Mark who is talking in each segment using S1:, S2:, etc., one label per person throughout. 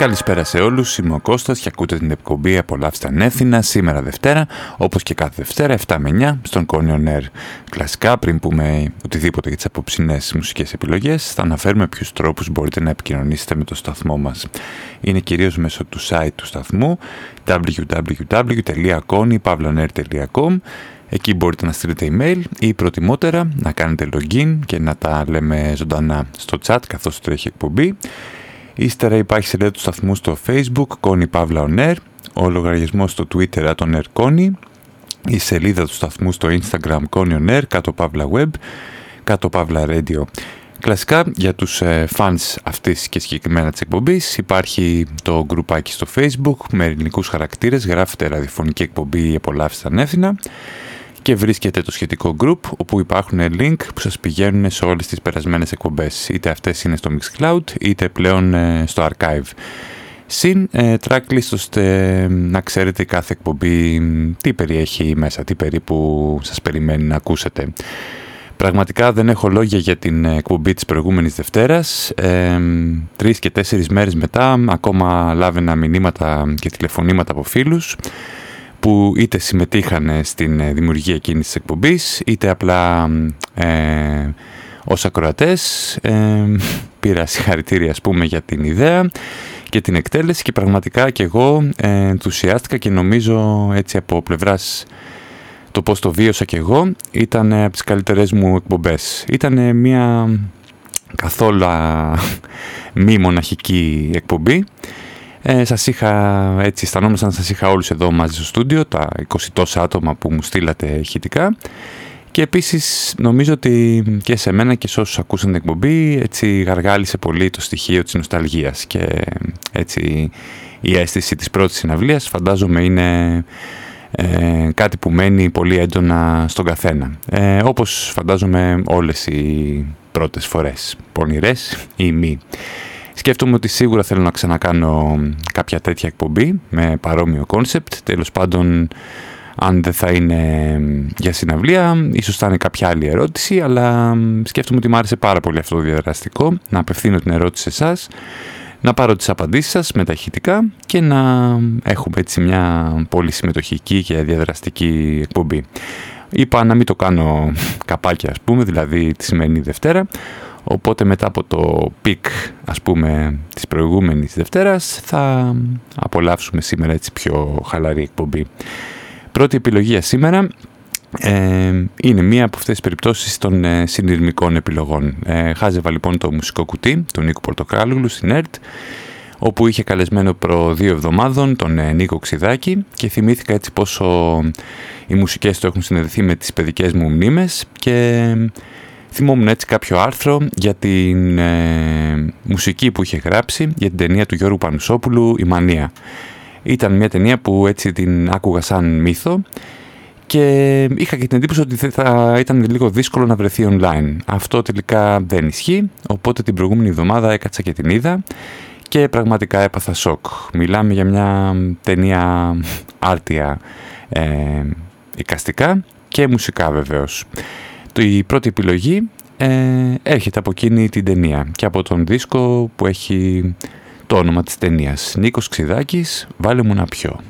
S1: Καλησπέρα σε όλους, είμαι ο Κώστας και ακούτε την εκπομπή Απολαύστε Ανέθινα σήμερα Δευτέρα, όπως και κάθε Δευτέρα 7 με 9 στον Κόνιον Air. Κλασικά πριν πούμε οτιδήποτε για τις απόψινές μουσικές επιλογές, θα αναφέρουμε ποιους τρόπους μπορείτε να επικοινωνήσετε με το σταθμό μας. Είναι κυρίως μέσω του site του σταθμού www.konypavlonair.com Εκεί μπορείτε να στείλετε email ή προτιμότερα να κάνετε login και να τα λέμε ζωντανά στο chat καθώς τρέχει εκπομπή. Ύστερα υπάρχει σελίδα του σταθμού στο facebook, Connie Pavla On Air, ο λογαριασμός στο twitter, τον Air Connie, η σελίδα του σταθμού στο instagram, Connie On Air, κάτω Pavla Web, κάτω Pavla Radio. Κλασικά για τους ε, fans αυτής και συγκεκριμένα της εκπομπής υπάρχει το γκρουπάκι στο facebook με ελληνικούς χαρακτήρες, γράφεται ραδιοφωνική εκπομπή «Απολαύσεις ανεύθυνα» και βρίσκεται το σχετικό group όπου υπάρχουν link που σας πηγαίνουν σε όλες τις περασμένες εκπομπές είτε αυτές είναι στο Mixcloud είτε πλέον ε, στο archive συν ε, tracklist ώστε να ξέρετε κάθε εκπομπή τι περιέχει μέσα, τι περίπου σας περιμένει να ακούσετε. Πραγματικά δεν έχω λόγια για την εκπομπή της προηγούμενης Δευτέρας. Ε, τρεις και τέσσερις μέρες μετά ακόμα λάβαινα μηνύματα και τηλεφωνήματα από φίλους που είτε συμμετείχαν στην ε, δημιουργία εκείνης της εκπομπής, είτε απλά ε, ως ακροατές. Ε, πήρα συγχαρητήρια ας πούμε για την ιδέα και την εκτέλεση και πραγματικά και εγώ ε, ενθουσιάστηκα και νομίζω έτσι από πλευράς το πώς το βίωσα και εγώ ήταν από τις καλύτερες μου εκπομπές. Ήταν μια καθόλου μη μοναχική εκπομπή ε, σας είχα, έτσι αισθανόμουν σαν σας είχα όλους εδώ μαζί στο στούντιο, τα 20 τόσα άτομα που μου στείλατε ηχητικά. Και επίσης νομίζω ότι και σε μένα και σε όσους ακούσαν την εκπομπή έτσι γαργάλισε πολύ το στοιχείο της νοσταλγίας και έτσι η αίσθηση της πρώτης συναυλίας φαντάζομαι είναι ε, κάτι που μένει πολύ έντονα στον καθένα. Ε, όπως φαντάζομαι όλες οι πρώτες φορές, πονηρές ή μη. Σκέφτομαι ότι σίγουρα θέλω να ξανακάνω κάποια τέτοια εκπομπή με παρόμοιο κόνσεπτ. Τέλος πάντων, αν δεν θα είναι για συναυλία, ίσως θα είναι κάποια άλλη ερώτηση, αλλά σκέφτομαι ότι μου άρεσε πάρα πολύ αυτό το διαδραστικό, να απευθύνω την ερώτηση σε εσάς, να πάρω τις απαντήσεις σας με τα και να έχουμε έτσι μια πολύ συμμετοχική και διαδραστική εκπομπή. Είπα να μην το κάνω καπάκια ας πούμε, δηλαδή τη σημερινή Δευτέρα, Οπότε μετά από το πικ ας πούμε της προηγούμενης Δευτέρας θα απολαύσουμε σήμερα έτσι πιο χαλαρή εκπομπή. Πρώτη επιλογή για σήμερα ε, είναι μία από αυτές τις περιπτώσεις των ε, συνειρμικών επιλογών. Ε, χάζευα λοιπόν το μουσικό κουτί του Νίκου Πορτοκάλουλου στην ΕΡΤ όπου είχε καλεσμένο προ δύο εβδομάδων τον ε, Νίκο Ξιδάκη και θυμήθηκα έτσι πόσο οι μουσικές του έχουν συνδεθεί με τις παιδικές μου μνήμες και Θυμόμουν έτσι κάποιο άρθρο για την ε, μουσική που είχε γράψει για την ταινία του Γιώργου Πανουσόπουλου «Η Μανία». Ήταν μια ταινία που έτσι την άκουγα σαν μύθο και είχα και την εντύπωση ότι θα ήταν λίγο δύσκολο να βρεθεί online. Αυτό τελικά δεν ισχύει, οπότε την προηγούμενη εβδομάδα έκατσα και την είδα και πραγματικά έπαθα σοκ. Μιλάμε για μια ταινία άρτια ε, εικαστικά και μουσικά βεβαίως. Η πρώτη επιλογή ε, έρχεται από εκείνη την ταινία και από τον δίσκο που έχει το όνομα της ταινίας. Νίκος Ξιδάκης, βάλε μου να πιω.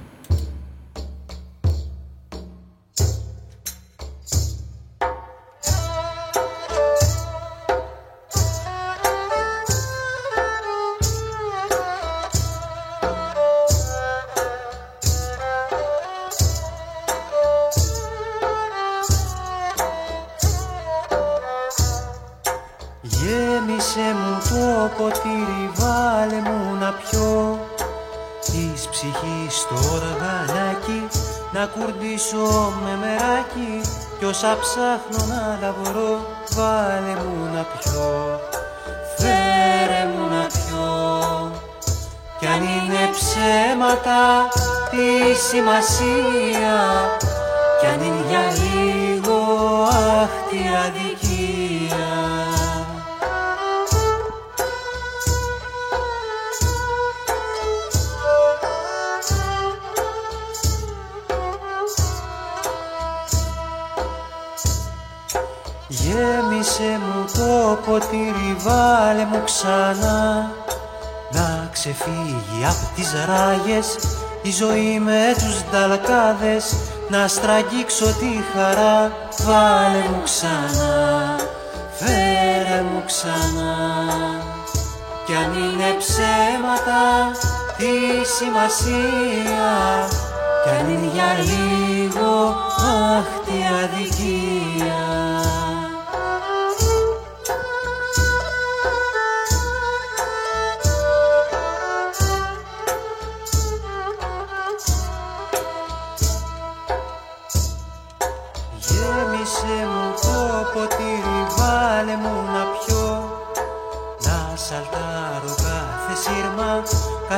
S2: Όσα ψάχνω να τα βρω Βάλε μου να πιω Φέρε μου να πιω. Κι αν είναι ψέματα τι σημασία. Κι αν είναι για λίγο αχ τι αδικία Γέμισε μου το ποτήρι, βάλε μου ξανά. Να ξεφύγει απ' τις ράγες η ζωή με τους νταλκάδες να στραγγίξω τη χαρά βάλε μου ξανά. Φέρε μου ξανά. Κι αν είναι ψέματα τη σημασία. Κι αν είναι για λίγο αχ τι αδικία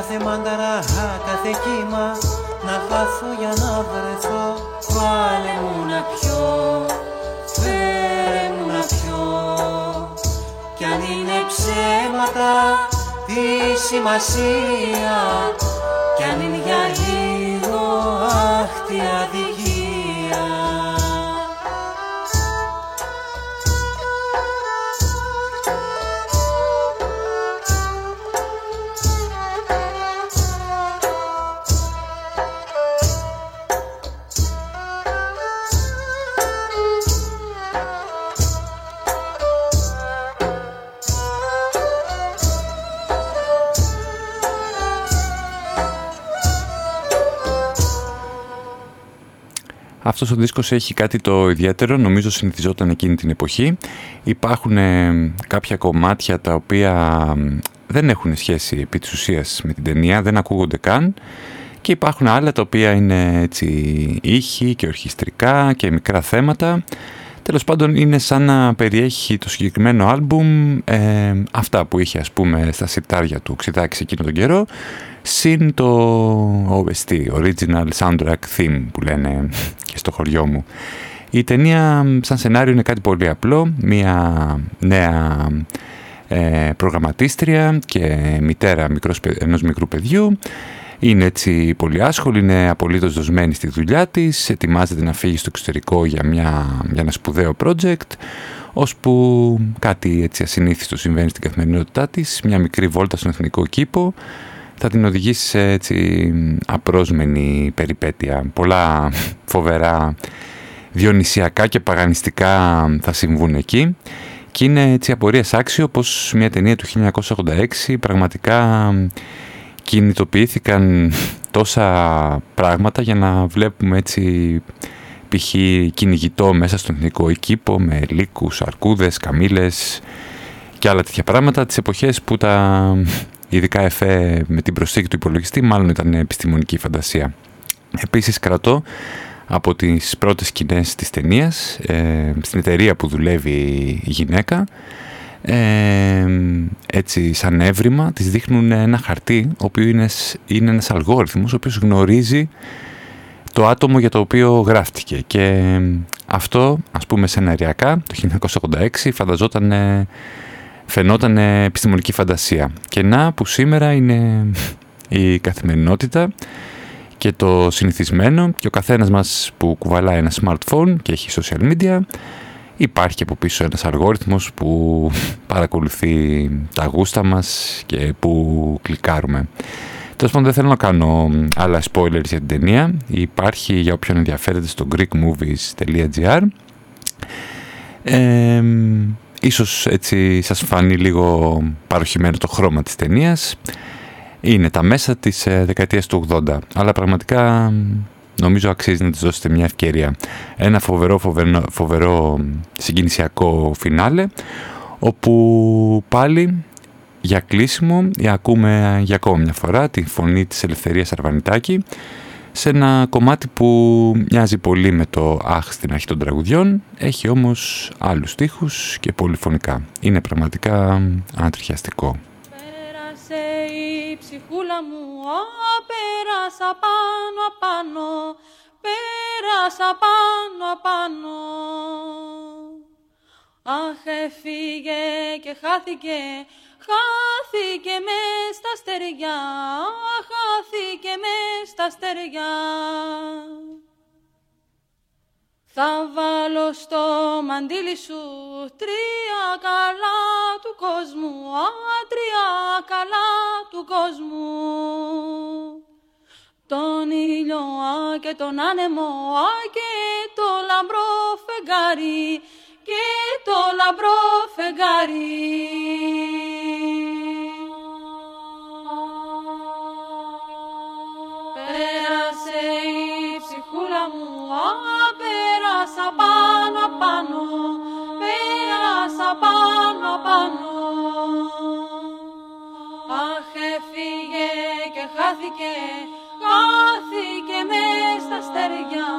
S2: Κάθε μανταρά, κάθε κύμα. Να χάθω για να βρεθώ. Βάλε μου να πιω Φέρε μου να πιω. Κι αν είναι ψέματα Τη σημασία. Κι αν είναι για λίγο Αχ τι αδικία
S1: Αυτός ο δίσκος έχει κάτι το ιδιαίτερο, νομίζω συνηθιζόταν εκείνη την εποχή. Υπάρχουν ε, κάποια κομμάτια τα οποία δεν έχουν σχέση επί της ουσίας με την ταινία, δεν ακούγονται καν. Και υπάρχουν άλλα τα οποία είναι έτσι ήχοι και ορχιστρικά και μικρά θέματα. Τέλος πάντων είναι σαν να περιέχει το συγκεκριμένο άλμπουμ ε, αυτά που είχε ας πούμε στα σιρτάρια του Ξιδάκης εκείνο τον καιρό συν το OST, Original Soundtrack Theme που λένε και στο χωριό μου. Η ταινία σαν σενάριο είναι κάτι πολύ απλό, μια νέα ε, προγραμματίστρια και μητέρα μικρός, ενός μικρού παιδιού. Είναι έτσι πολύ άσχολη, είναι απολύτως δοσμένη στη δουλειά της, ετοιμάζεται να φύγει στο εξωτερικό για, μια, για ένα σπουδαίο project, ώσπου κάτι έτσι ασυνήθιστο συμβαίνει στην καθημερινότητά της, μια μικρή βόλτα στον εθνικό κήπο, θα την οδηγήσεις σε έτσι απρόσμενη περιπέτεια. Πολλά φοβερά διονυσιακά και παγανιστικά θα συμβούν εκεί και είναι έτσι απορίας άξιο πως μια ταινία του 1986 πραγματικά κινητοποιήθηκαν τόσα πράγματα για να βλέπουμε έτσι π.χ. κυνηγητό μέσα στον εθνικό οικύπο με λύκους, αρκούδες, καμήλες και άλλα τέτοια πράγματα τις εποχές που τα ειδικά εφέ με την προσθήκη του υπολογιστή μάλλον ήταν επιστημονική φαντασία. Επίσης κρατώ από τις πρώτες σκηνές της ταινίας, ε, στην εταιρεία που δουλεύει η γυναίκα ε, έτσι σαν έβριμα της δείχνουν ένα χαρτί ο οποίος είναι, είναι ένας αλγόριθμος ο οποίος γνωρίζει το άτομο για το οποίο γράφτηκε και αυτό ας πούμε σεναριακά το 1986 φανταζόταν φαινόταν επιστημονική φαντασία και να που σήμερα είναι η καθημερινότητα και το συνηθισμένο και ο καθένας μας που κουβαλάει ένα smartphone και έχει social media υπάρχει από πίσω ένας αλγόριθμος που παρακολουθεί τα γούστα μας και που κλικάρουμε. Τέλος πάντων δεν θέλω να κάνω άλλα spoilers για την ταινία. Υπάρχει για όποιον ενδιαφέρεται στο greekmovies.gr ε, Ίσως έτσι σας φανεί λίγο παροχημένο το χρώμα της ταινίας. Είναι τα μέσα της ε, δεκαετίας του 80. Αλλά πραγματικά νομίζω αξίζει να της δώσετε μια ευκαιρία. Ένα φοβερό, φοβερό, φοβερό συγκινησιακό φινάλε, όπου πάλι για κλείσιμο ακούμε για ακόμα μια φορά τη φωνή της Ελευθερίας Αρβανιτάκη σε ένα κομμάτι που μοιάζει πολύ με το «Αχ» στην αρχή των τραγουδιών, έχει όμως άλλους στίχους και πολυφωνικά. Είναι πραγματικά ανατριχιαστικό.
S3: Πέρασε η ψυχούλα μου, α, πέρασα πάνω απάνω, πέρασα πάνω απάνω. Αχ, έφυγε και χάθηκε Χάθηκε με στα στεριά, χάθηκε με στα στεριά. Θα βάλω στο μαντίλι σου τρία καλά του κόσμου, α, τρία καλά του κόσμου. Τον ήλιο α, και τον άνεμο α, και το λαμπρό φεγγάρι, και το λαμπρό φεγγάρι. Πέρασε η ψυχούλα μου, α, πέρασα πάνω πάνω, πέρασα πάνω πάνω. Αχ, έφυγε και χάθηκε, χάθηκε μες στα στεριά,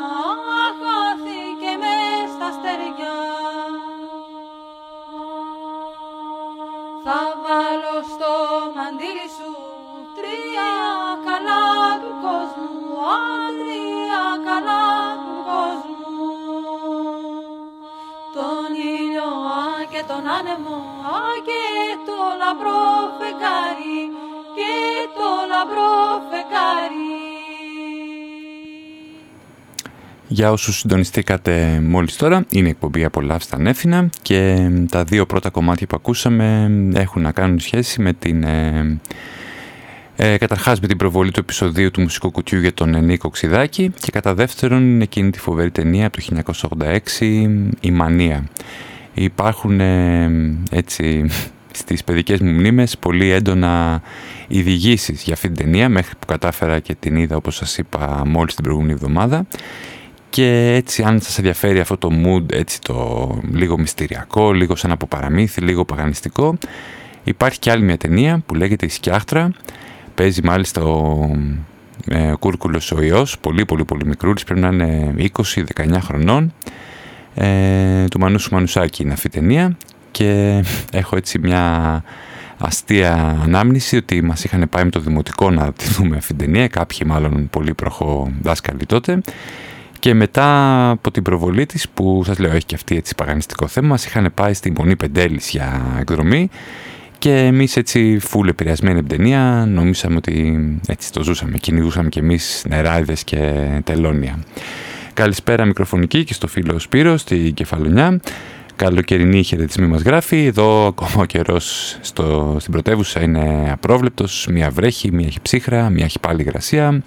S3: τον άνεμο α, και το λαμπρό φεγγάρι, και το λαμπρό φεγγάρι.
S1: Για όσους συντονιστήκατε μόλις τώρα, είναι η εκπομπή «Απολαύστα Νέφινα» και τα δύο πρώτα κομμάτια που ακούσαμε έχουν να κάνουν σχέση με την... Ε, ε, καταρχάς με την προβολή του επεισοδίου του μουσικού κουτιού για τον Νίκο Ξιδάκη και κατά δεύτερον είναι εκείνη τη φοβερή ταινία από το 1986 «Η Μανία». Υπάρχουν ε, έτσι στις παιδικές μου μνήμες πολύ έντονα ειδηγήσεις για αυτή την ταινία μέχρι που κατάφερα και την είδα όπως σας είπα μόλις την προηγούμενη εβδομάδα. Και έτσι αν σας ενδιαφέρει αυτό το mood έτσι το λίγο μυστηριακό, λίγο σαν από παραμύθι, λίγο παγανιστικό υπάρχει και άλλη μια ταινία που λέγεται «Η Σκιάχτρα» παίζει μάλιστα ο ε, Κούρκουλος ο Υιός, πολύ πολύ πολύ μικρούλης, πρέπει να είναι 20-19 χρονών ε, του Μανούσου Μανουσάκη είναι αυτή η ταινία και έχω έτσι μια αστεία ανάμνηση ότι μας είχαν πάει με το δημοτικό να τη δούμε αυτή την ταινία, κάποιοι μάλλον πολύ προχώ δάσκαλοι τότε και μετά από την προβολή της που σας λέω έχει και αυτή έτσι παγανιστικό θέμα μας είχαν πάει στη Μονή Πεντέλης για εκδρομή και εμείς έτσι φουλ επηρεασμένοι από την ταινία νομίσαμε ότι έτσι το ζούσαμε, κυνηγούσαμε και εμείς νεράιδες και τελώνια. Καλησπέρα μικροφωνική και στο φίλο Σπύρος στη Κεφαλονιά. Καλοκαιρινή χαιρετισμή μας γράφει. Εδώ ακόμα ο καιρός στο, στην πρωτεύουσα είναι απρόβλεπτος. Μία βρέχει, μία έχει ψύχρα, μία έχει πάλι υγρασία.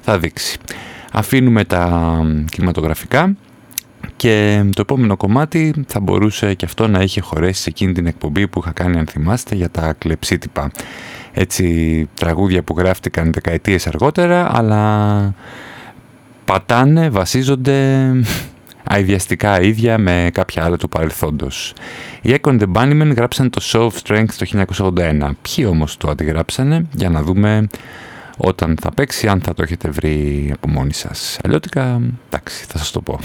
S1: Θα δείξει. Αφήνουμε τα κινηματογραφικά και το επόμενο κομμάτι θα μπορούσε και αυτό να είχε χωρέσει σε εκείνη την εκπομπή που είχα κάνει αν θυμάστε για τα κλεψίτυπα. Έτσι τραγούδια που γράφτηκαν δεκαετίες αργότερα αλλά πατάνε, βασίζονται αειδιαστικά ίδια με κάποια άλλα του παρελθόντος. Οι Econ The Bunnymen γράψαν το Show of Strength το 1981. Ποιοι όμως το αντιγράψανε; Για να δούμε όταν θα παίξει, αν θα το έχετε βρει από μόνοι σας. Αλλιώτικα, εντάξει, θα σας το πω.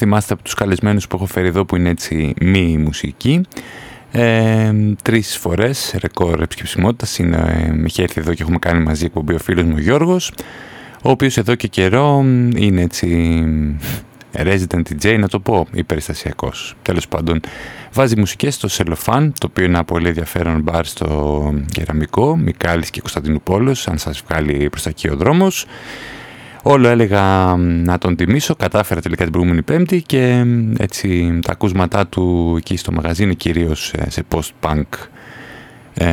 S1: Θυμάστε από τους καλεσμένους που έχω φέρει εδώ που είναι έτσι μη μουσική, ε, τρεις φορές ρεκόρ επισκεψιμότητας είναι, ε, έχει έρθει εδώ και έχουμε κάνει μαζί εκπομπή ο φίλος μου ο Γιώργος, ο οποίος εδώ και καιρό είναι έτσι resident DJ, να το πω, υπεριστασιακός. Τέλος πάντων, βάζει μουσικές στο Σελοφάν, το οποίο είναι ένα πολύ ενδιαφέρον μπαρ στο Κεραμικό, Μικάλης και Κωνσταντινού Πόλος, αν σας βγάλει προς τα εκεί ο δρόμος. Όλο έλεγα να τον τιμήσω, κατάφερα τελικά την προηγούμενη πέμπτη και έτσι τα ακούσματά του εκεί στο μαγαζί είναι κυρίως ε, σε post-punk ε,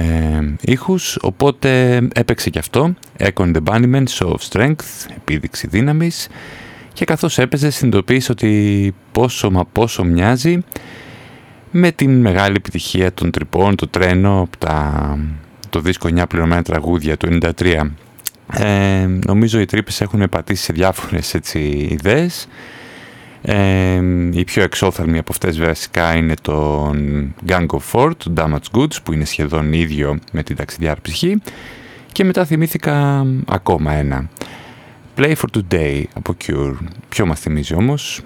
S1: ήχους, οπότε έπαιξε και αυτό, Econ the Bunnymen, Show of Strength, επίδειξη δύναμης. Και καθώς έπαιζε συνειδητοποίησε ότι πόσο μα πόσο μοιάζει με την μεγάλη επιτυχία των τρυπών, το τρένο, τα, το δίσκο 9 πληρωμένα τραγούδια του 93 ε, νομίζω οι τρύπες έχουν πατήσει σε διάφορες έτσι, ιδέες. Ε, η πιο εξόθαλμη από αυτές βασικά είναι το Gang of Four, το Damage Goods, που είναι σχεδόν ίδιο με την ταξιδιάρα ψυχή. Και μετά θυμήθηκα ακόμα ένα. Play for Today από Cure. Ποιο μας θυμίζει όμως,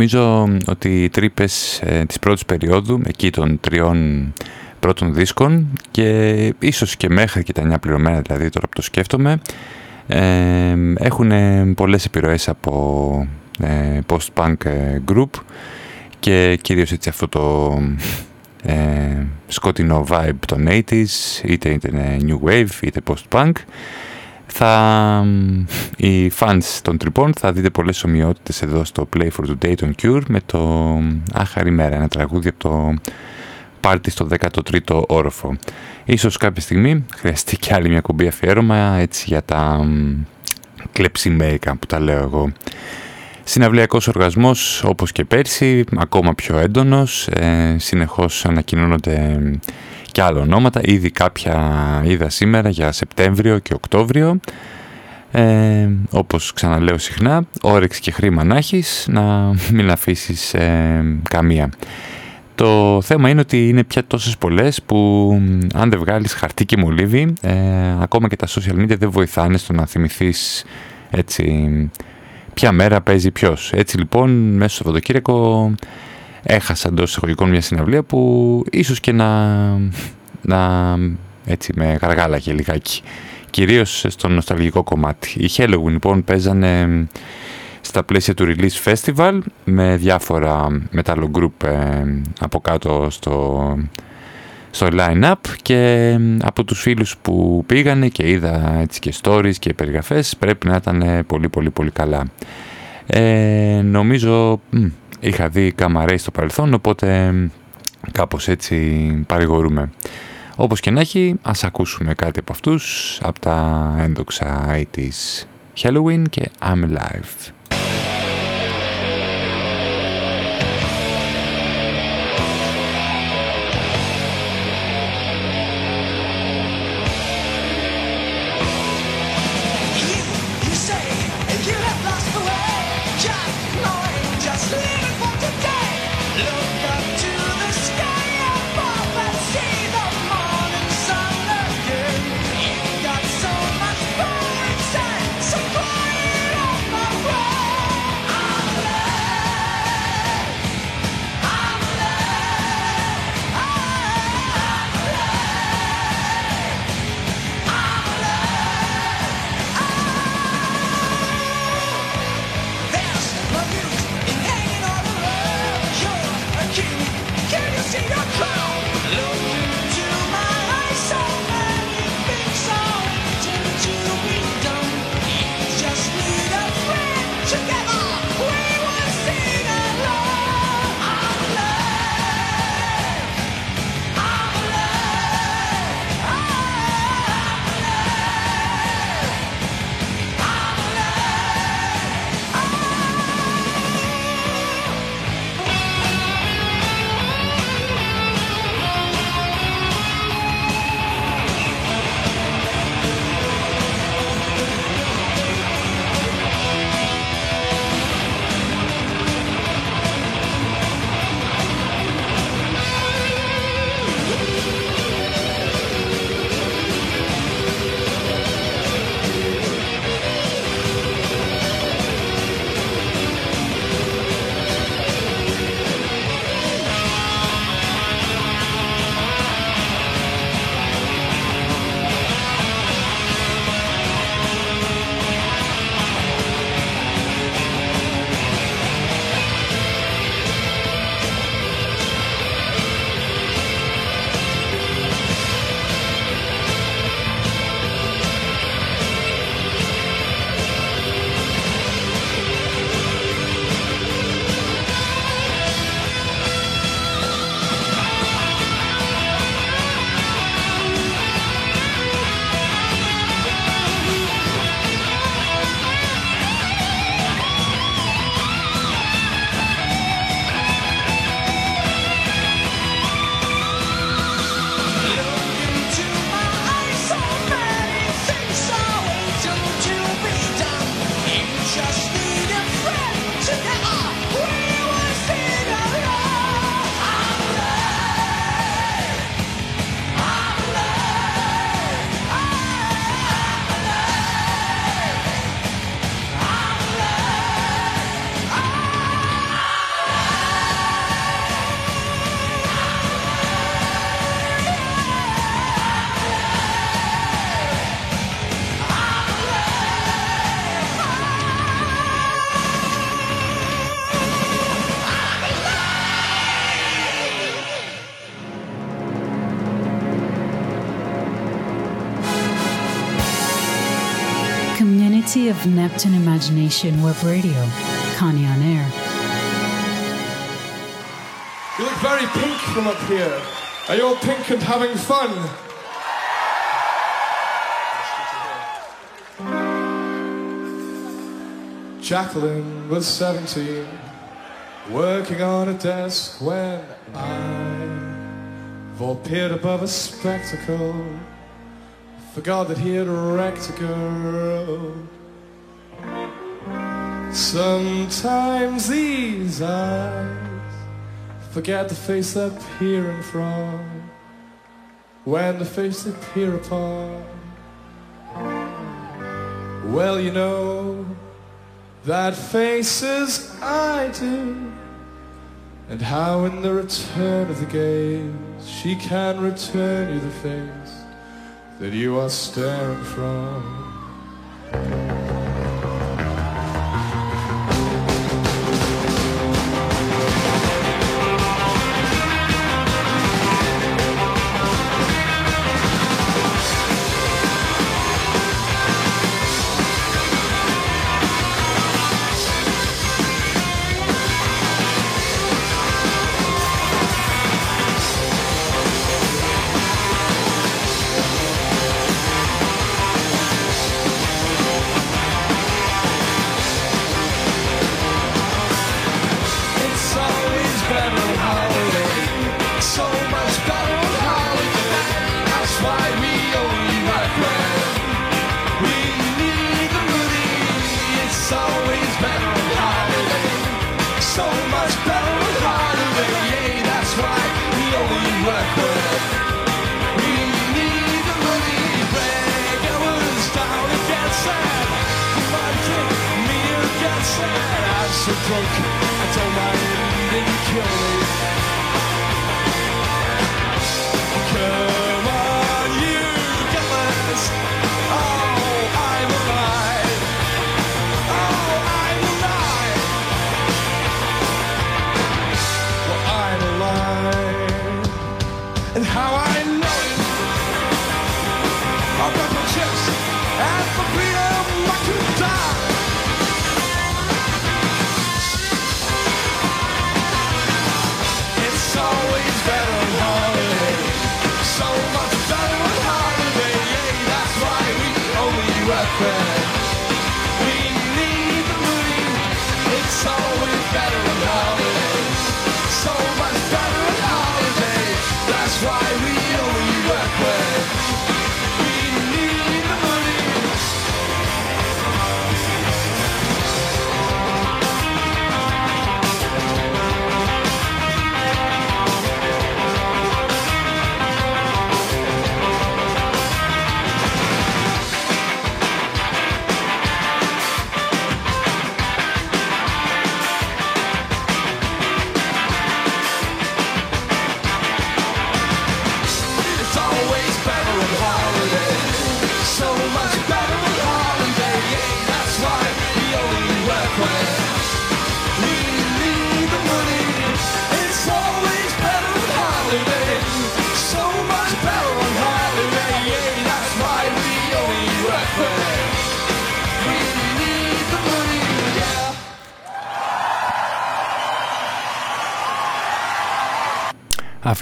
S1: Νομίζω ότι οι τρύπες ε, της πρώτης περίοδου, εκεί των τριών πρώτων δίσκων και ίσως και μέχρι και τα νέα πληρωμένα, δηλαδή τώρα που το σκέφτομαι, ε, έχουν πολλές επιρροές από ε, post-punk ε, group και κυρίως έτσι αυτό το ε, σκοτεινό vibe των 80s, είτε είναι new wave είτε post-punk. Θα, οι fans των τρυπών θα δείτε πολλές ομοιότητες εδώ στο Play for Today των Cure με το Άχαρη Μέρα, ένα τραγούδι από το πάρτι στο 13ο όροφο. Ίσως κάποια στιγμή χρειαστεί και άλλη μια κουμπί αφιέρωμα έτσι για τα κλεψιμέικα που τα λέω εγώ. Συναυλιακός οργασμός όπως και πέρσι, ακόμα πιο έντονος, ε, συνεχώς ανακοινώνονται και άλλα ονόματα, ήδη κάποια είδα σήμερα για Σεπτέμβριο και Οκτώβριο. Ε, όπως ξαναλέω συχνά, όρεξη και χρήμα να έχεις, να μην αφήσεις ε, καμία. Το θέμα είναι ότι είναι πια τόσες πολλές που αν δεν βγάλεις χαρτί και μολύβι, ε, ακόμα και τα social media δεν βοηθάνε στο να θυμηθείς έτσι ποια μέρα παίζει ποιος. Έτσι λοιπόν μέσα στο Σαββατοκύριακο έχασα εντός εισαγωγικών μια συναυλία που ίσως και να, να έτσι με γαργάλαγε λιγάκι. Κυρίως στο νοσταλγικό κομμάτι. Οι Halloween λοιπόν παίζανε στα πλαίσια του Release Festival με διάφορα metal group ε, από κάτω στο, στο line-up και από τους φίλους που πήγανε και είδα έτσι και stories και περιγραφές πρέπει να ήταν πολύ πολύ πολύ καλά. Ε, νομίζω είχα δει καμαρέι στο παρελθόν οπότε κάπως έτσι παρηγορούμε. Όπως και να έχει, ας ακούσουμε κάτι από αυτούς, από τα έντοξα 80's Halloween και I'm Alive.
S4: Neptune Imagination Web Radio, Connie on Air.
S5: You look very pink from up here. Are you all pink and having fun? Jacqueline was 17, working on a desk when I appeared above a spectacle. Forgot that he had wrecked a girl. Sometimes these eyes forget the face they're peering from when the face they peer upon. Well, you know that faces I do, and how in the return of the gaze she can return you the face that you are staring from.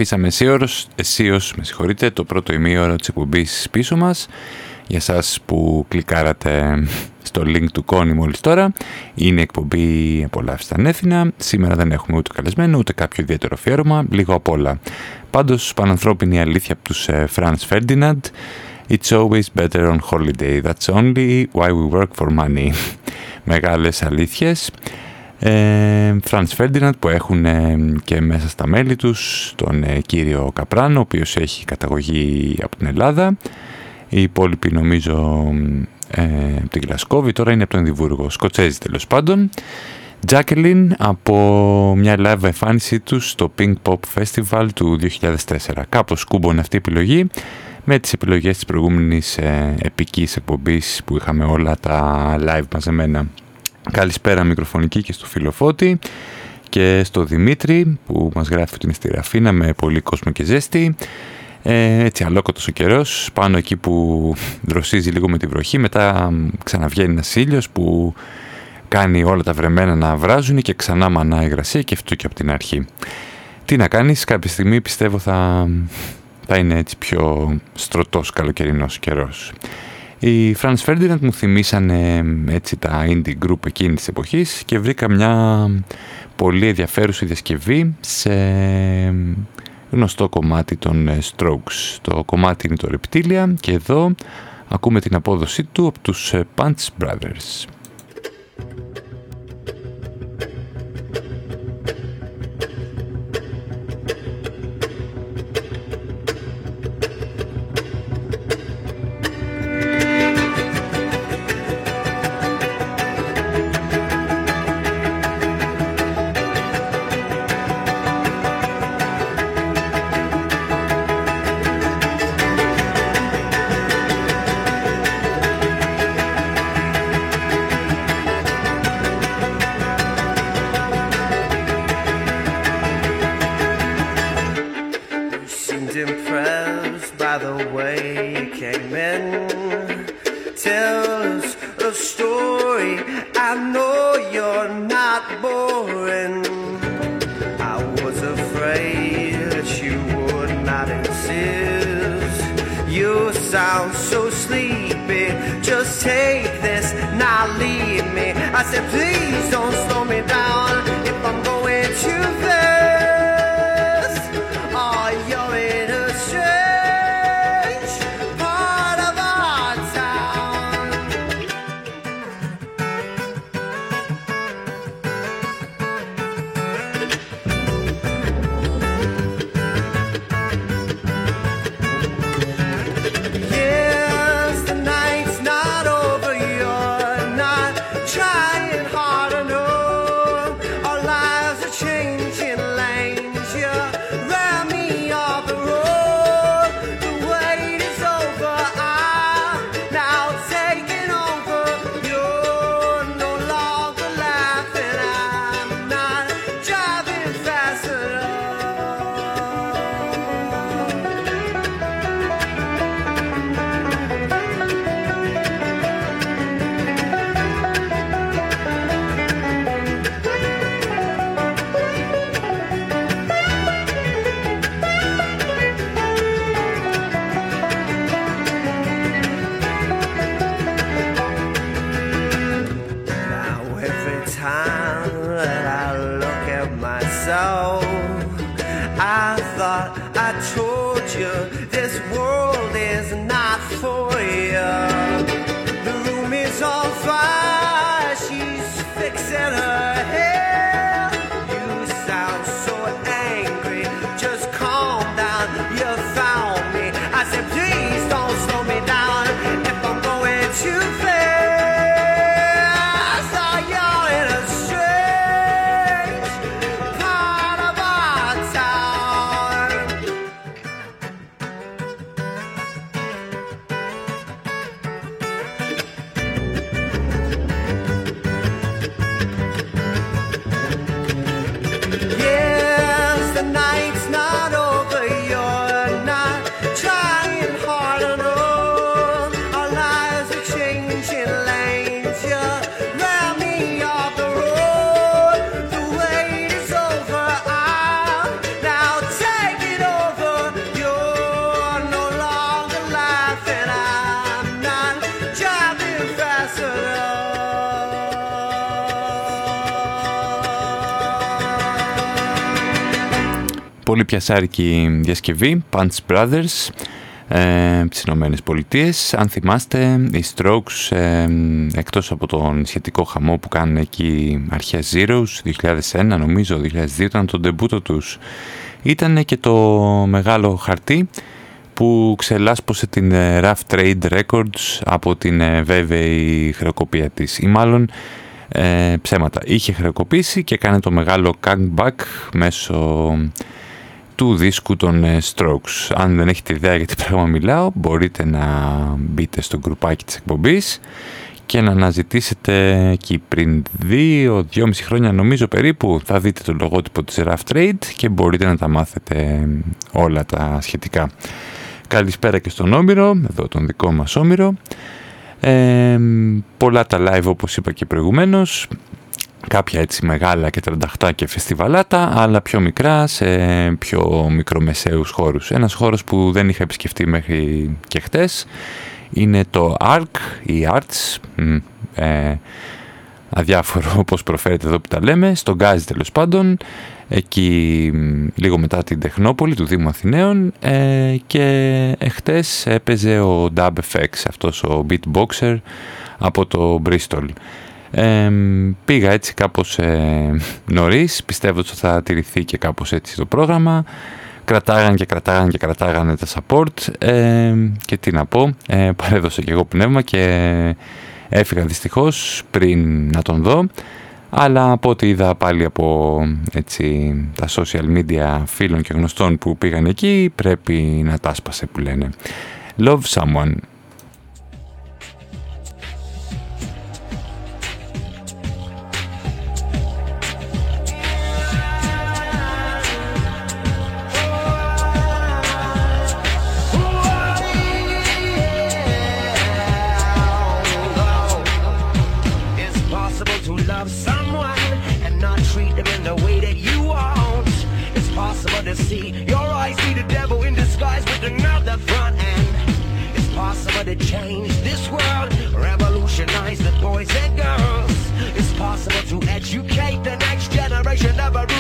S1: Αφήσαμε αισίως, με συγχωρείτε, το πρώτο ημίωρο της εκπομπής πίσω μας. Για σας που κλικάρατε στο link του Κόνη μόλις τώρα, είναι εκπομπή απολαύστα ανέθινα. Σήμερα δεν έχουμε ούτε καλεσμένο, ούτε κάποιο ιδιαίτερο αφιέρωμα, λίγο απ' όλα. Πάντως, πανανθρώπινη αλήθεια από τους ε, Franz Ferdinand. It's always better on holiday. That's only why we work for money. Μεγάλες αλήθειες. Φραντ ε, Φέρντιναντ που έχουν ε, και μέσα στα μέλη τους τον ε, κύριο Καπράνο ο οποίος έχει καταγωγή από την Ελλάδα. Οι υπόλοιποι νομίζω από την Γλασκόβη τώρα είναι από τον Διβούργο Σκοτσέζι τέλος πάντων. Jacqueline από μια live εμφάνισή τους στο Pink Pop Festival του 2004 κάπως κούμπον αυτή η επιλογή με τις επιλογές της προηγούμενης επικής εκπομπής που είχαμε όλα τα live μαζεμένα Καλησπέρα μικροφωνική και στο Φιλοφώτη και στο Δημήτρη που μας γράφει την στη Ραφίνα με πολύ κόσμο και ζέστη.
S6: Ε, έτσι αλόκοτος ο καιρός, πάνω εκεί που δροσίζει λίγο με τη βροχή, μετά ξαναβγαίνει ένας ήλιος που κάνει όλα τα βρεμένα να βράζουν και ξανά μανά υγρασία και αυτό και από την αρχή. Τι να κάνεις, κάποια στιγμή πιστεύω θα, θα είναι έτσι πιο στρωτός καλοκαιρινός καιρός. Οι Franz Ferdinand μου θυμήσανε έτσι τα indie group εκείνης της εποχής και βρήκα μια πολύ ενδιαφέρουσα διασκευή σε γνωστό κομμάτι των ε, Strokes. Το κομμάτι είναι το Reptilia και εδώ ακούμε την απόδοσή του από τους ε, Punch Brothers. Πολύ πιασάρικη διασκευή, Punch Brothers, ε, στις Ηνωμένες Πολιτείες. Αν θυμάστε, οι Strokes, ε, εκτός από τον σχετικό χαμό που κάνουν εκεί αρχές Zeros, 2001 νομίζω, 2002 ήταν το ντεμπούτο τους, ήταν και το μεγάλο χαρτί που ξελάσπωσε την ε, Rough Trade Records από την ε, βέβαιη χρεοκοπία της ή μάλλον ε, ψέματα. Είχε χρεοκοπήσει και κάνει το μεγάλο comeback μέσω του δίσκου των ε, Strokes. Αν δεν έχετε ιδέα για τι πράγμα μιλάω, μπορείτε να μπείτε στο γκρουπάκι της εκπομπής
S1: και να αναζητήσετε εκεί πριν δύο, δυόμιση χρόνια νομίζω περίπου θα δείτε το λογότυπο της Rough Trade και μπορείτε να τα μάθετε όλα τα σχετικά. Καλησπέρα και στον Όμηρο, εδώ τον δικό μας Όμηρο. Ε, πολλά τα live όπως είπα και προηγουμένως κάποια έτσι μεγάλα και τρανταχτά και φεστιβαλάτα, αλλά πιο μικρά σε πιο μικρομεσαίους χώρους. Ένας χώρος που δεν είχα επισκεφτεί μέχρι και χτες είναι το ARC ή ARTS, ε, αδιάφορο όπως προφέρεται εδώ που τα λέμε, στο Γκάζι τέλος πάντων, εκεί λίγο μετά την Τεχνόπολη του Δήμου Αθηναίων ε, και εχθές έπαιζε ο Dub FX, αυτός ο beatboxer από το Bristol πήγα έτσι κάπως ε, νωρίς, πιστεύω ότι θα τηρηθεί και κάπως έτσι το πρόγραμμα. Κρατάγαν και κρατάγαν και κρατάγανε τα support και τι να πω, ε, παρέδωσε και εγώ πνεύμα και έφυγα δυστυχώς πριν να τον δω. Αλλά από ό,τι είδα πάλι από έτσι, τα social media φίλων και γνωστών που πήγαν εκεί, πρέπει να τα σπασε που λένε. Love someone.
S7: you should never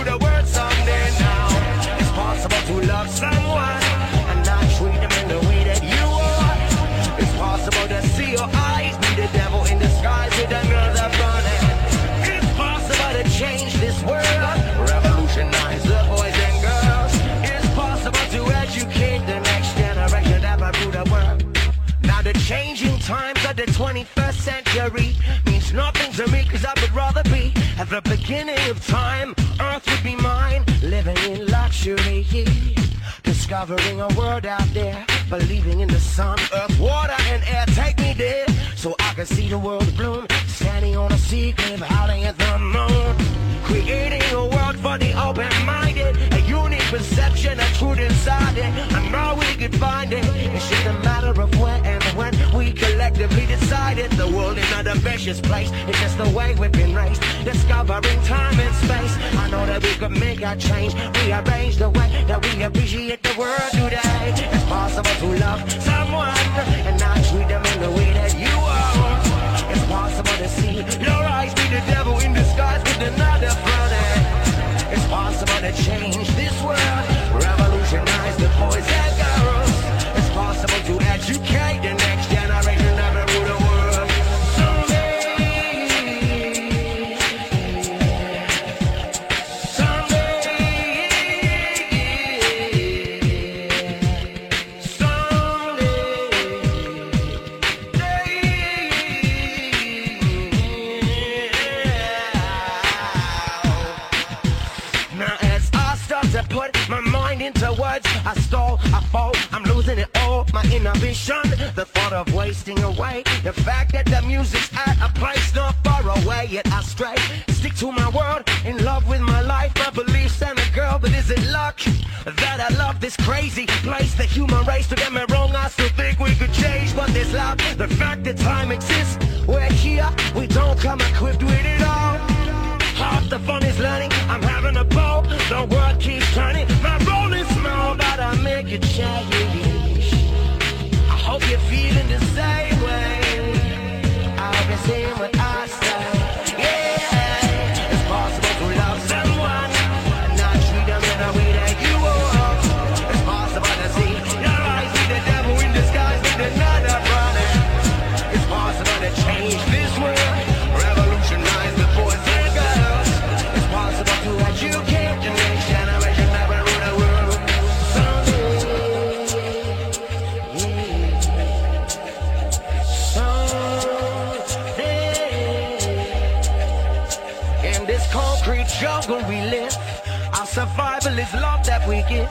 S7: the beginning of time. Earth would be mine, living in luxury. Discovering a world out there, believing in the sun, earth, water, and air. Take me there so I can see the world bloom. Standing on a sea cliff, howling at the moon. Creating a world for the open-minded, a unique perception of truth inside it. I know we could find it. It's just a matter of where and when we collectively decided the world is not a vicious place. It's just the way we've been raised, discovering time and space. I know that we could make a change, rearrange the way that we appreciate the world today. It's possible to love someone and not treat them in the way your eyes be the devil in disguise with another brother. It's possible to change all, my inhibition. The thought of wasting away, the fact that the music's at a place not far away, yet I stray. Stick to my word, in love with my life, my beliefs and a girl, but is it luck. That I love this crazy place, the human race? To get me wrong, I still think we could change, but this love, the fact that time exists, we're here, we don't come equipped with it all. Half the fun is learning. I'm survival is love that we give.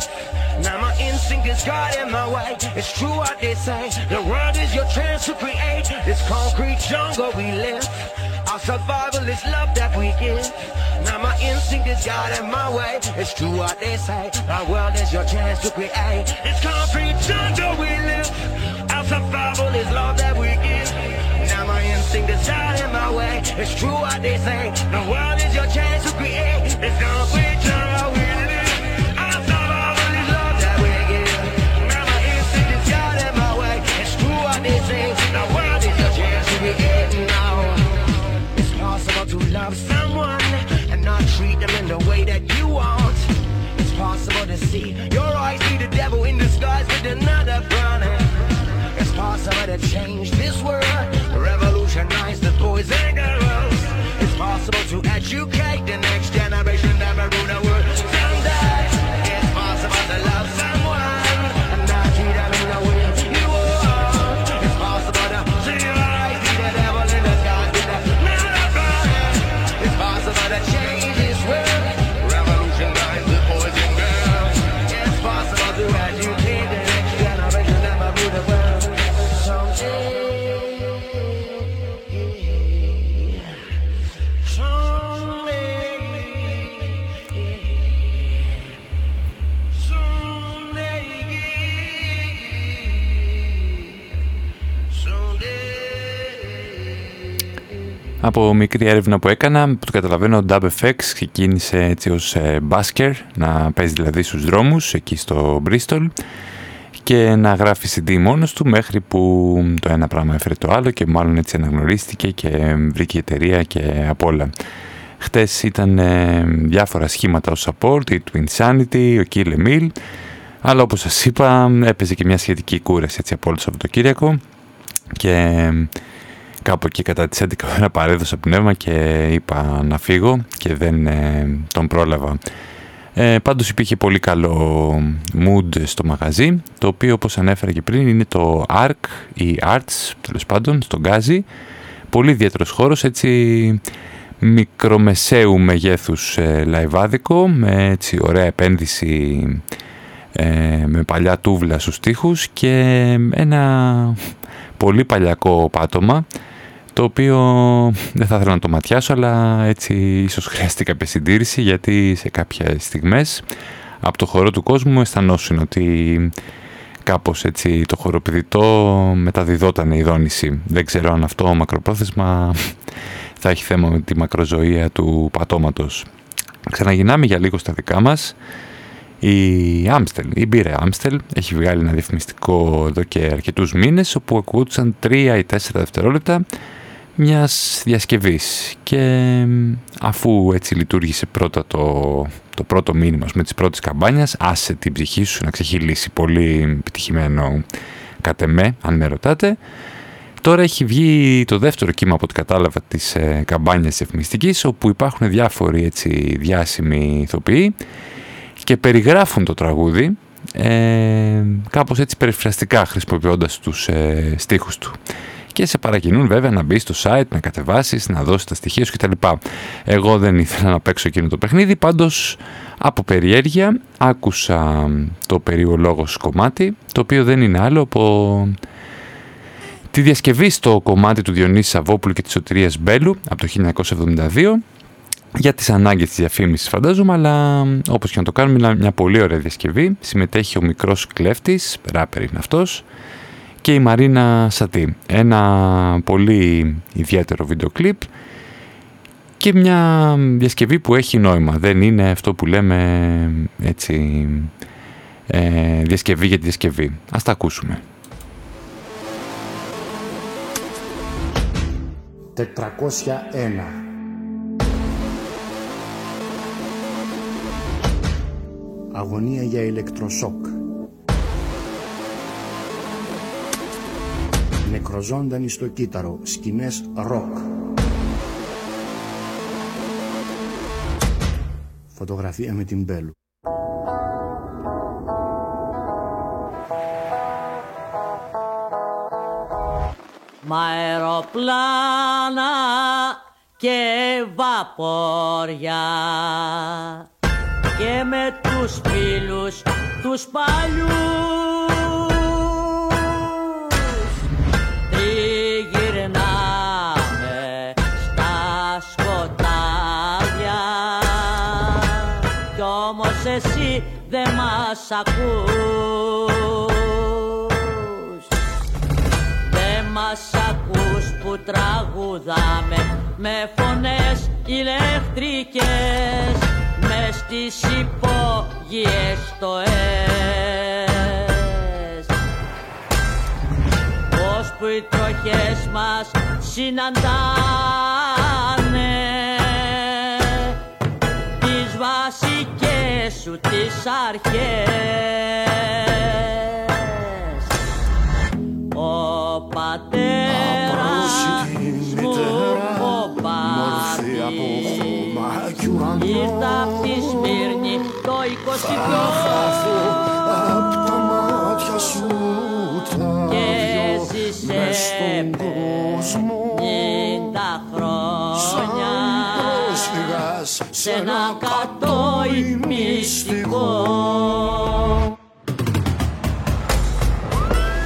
S7: Now my instinct is God guiding my way. It's true what they say. The world is your chance to create this concrete jungle we live. Our survival is love that we give. Now my instinct is God guiding my way. It's true what they say. Our world is your chance to create this concrete jungle we live. Our survival is love that we give. Now my instinct is guiding my way. It's true what they say. The world is your chance to create concrete jungle see your eyes see the devil in disguise with another burning. It's possible to change this world, revolutionize the boys and girls. It's possible to educate the next generation,
S1: Από μικρή έρευνα που έκανα, που το καταλαβαίνω, ο DubFX ξεκίνησε έτσι ως ε, basker, να παίζει δηλαδή στους δρόμους, εκεί στο Bristol, και να γράφει CD μόνος του μέχρι που το ένα πράγμα έφερε το άλλο και μάλλον έτσι αναγνωρίστηκε και βρήκε εταιρεία και απ' όλα. Χτες ήταν ε, διάφορα σχήματα ως support, η Twin Sanity, ο Kill Emil, αλλά όπως σας είπα έπαιζε και μια σχετική κούραση έτσι από όλο το Σαββατοκύριακο και κάπου εκεί κατά τις 11 ώρα παρέδωσα πνεύμα και είπα να φύγω και δεν ε, τον πρόλαβα. Ε, πάντως υπήρχε πολύ καλό mood στο μαγαζί, το οποίο όπως ανέφερα και πριν είναι το ARC ή Arts, τέλος πάντων, στον Γκάζι. Πολύ ιδιαίτερος χώρος, έτσι μικρομεσαίου μεγέθους ε, λαϊβάδικο, με έτσι ωραία επένδυση ε, με παλιά τούβλα στους τοίχους και ένα πολύ παλιακό πάτωμα το οποίο δεν θα ήθελα να το ματιάσω αλλά έτσι ίσως χρειαστεί κάποια συντήρηση γιατί σε κάποιες στιγμές από το χώρο του κόσμου αισθανόσουν ότι κάπως έτσι το χοροπηδητό μεταδιδόταν η δόνηση. Δεν ξέρω αν αυτό μακροπρόθεσμα θα έχει θέμα με τη μακροζωία του πατώματος. Ξαναγυρνάμε για λίγο στα δικά μας. Η Άμστελ, η μπύρα Άμστελ έχει βγάλει ένα διαφημιστικό εδώ και αρκετούς μήνες όπου ακούγονταν 3 ή 4 δευτερόλεπτα μιας διασκευής. Και αφού έτσι λειτουργήσε πρώτα το, το πρώτο μήνυμα με τις πρώτες καμπάνιας άσε την ψυχή σου να ξεχυλήσει. Πολύ επιτυχημένο κατ' εμέ αν με ρωτάτε. Τώρα έχει βγει το δεύτερο κύμα από ό,τι κατάλαβα της ε, καμπάνιας εφημιστικής όπου υπάρχουν διάφοροι έτσι διάσημοι ηθοποιοί και περιγράφουν το τραγούδι ε, κάπως έτσι περιφραστικά χρησιμοποιώντας τους ε, στίχους του και σε παρακινούν βέβαια να μπει στο site, να κατεβάσεις, να δώσεις τα στοιχεία σου κτλ. Εγώ δεν ήθελα να παίξω εκείνο το παιχνίδι, πάντως από περιέργεια άκουσα το περιολόγος κομμάτι, το οποίο δεν είναι άλλο από τη διασκευή στο κομμάτι του Διονύσης Σαββόπουλου και της Σωτηρίας Μπέλου από το 1972 για τις ανάγκες της διαφήμισης φαντάζομαι, αλλά όπως και να το κάνουμε είναι μια πολύ ωραία διασκευή. Συμμετέχει ο μικρός κλέφτης, ράπερ είναι αυτός, και η Μαρίνα Σατή. Ένα πολύ ιδιαίτερο βίντεο κλιπ και μια διασκευή που έχει νόημα. Δεν είναι αυτό που λέμε έτσι ε, διασκευή για τη διασκευή. Ας τα ακούσουμε.
S8: 401 Αγωνία για ηλεκτροσόκ Νεκροζώντανοι στο κύτταρο Σκηνές ροκ. Φωτογραφία με την Μπέλου.
S9: Μα αεροπλάνα και βαπόρια. Και με τους φίλους τους παλιούς μας ακούς. Δεν μας ακούς που τραγουδάμε με φωνές ηλεκτρικές μες στις υπόγειες το ΕΣ Πώς που οι τροχές μας συναντάνε τις βασικές σου τις αρχές. Ο πατέρας μου ο Μπάμπης ήρθα απ' τη Σμύρνη το 22
S8: Απ' τα μάτια σου τα
S9: και
S8: δυο
S9: ζήσε
S8: μες στον κόσμο.
S9: πενήντα χρόνια.
S8: Πρόσφυγας
S9: σε ένα κατόι μυστικό.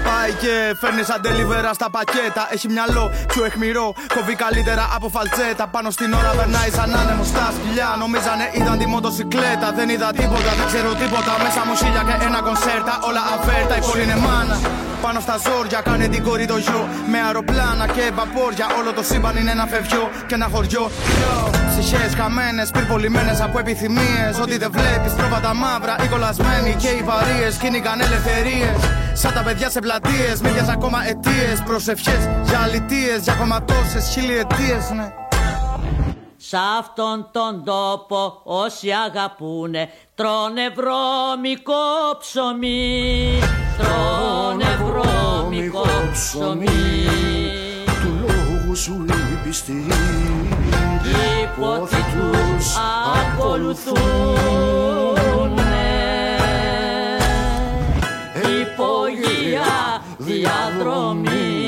S10: Πάει και φέρνει σαν τελιβέρα στα πακέτα. Έχει μυαλό πιο εχμηρό. Κοβεί καλύτερα από φαλτσέτα. Πάνω στην ώρα περνάει σαν άνεμος στα σκυλιά. Νομίζανε ήταν τη μοτοσυκλέτα. Δεν είδα τίποτα, δεν ξέρω τίποτα. Μέσα μου σίλια και ένα κονσέρτα. Όλα αβέρτα, η πόλη είναι μάνα. Πάνω στα ζόρια κάνε την κόρη το γιο. Με αεροπλάνα και βαπόρια. Όλο το σύμπαν είναι ένα φευγιό και ένα χωριό. Ψυχές χαμένες, πυρπολιμένες από επιθυμίες. Ό,τι δεν βλέπεις, πρόβατα μαύρα. Οι κολλασμένοι και οι βαρίε κυνηγαν ελευθερίες. Σαν τα παιδιά σε πλατείες, μίλιας ακόμα αιτίες. Προσευχές για αλητίες, για ακόμα τόσε χιλιετίες, ναι.
S9: Σ' αυτόν τον τόπο όσοι αγαπούνε. Τρώνε βρώμικο ψωμί. Τρώνε βρώμικο ψωμί.
S8: Του λόγου σου η πιστή
S9: Οι πόθοι τους ακολουθούνε. Υπογεία διαδρομή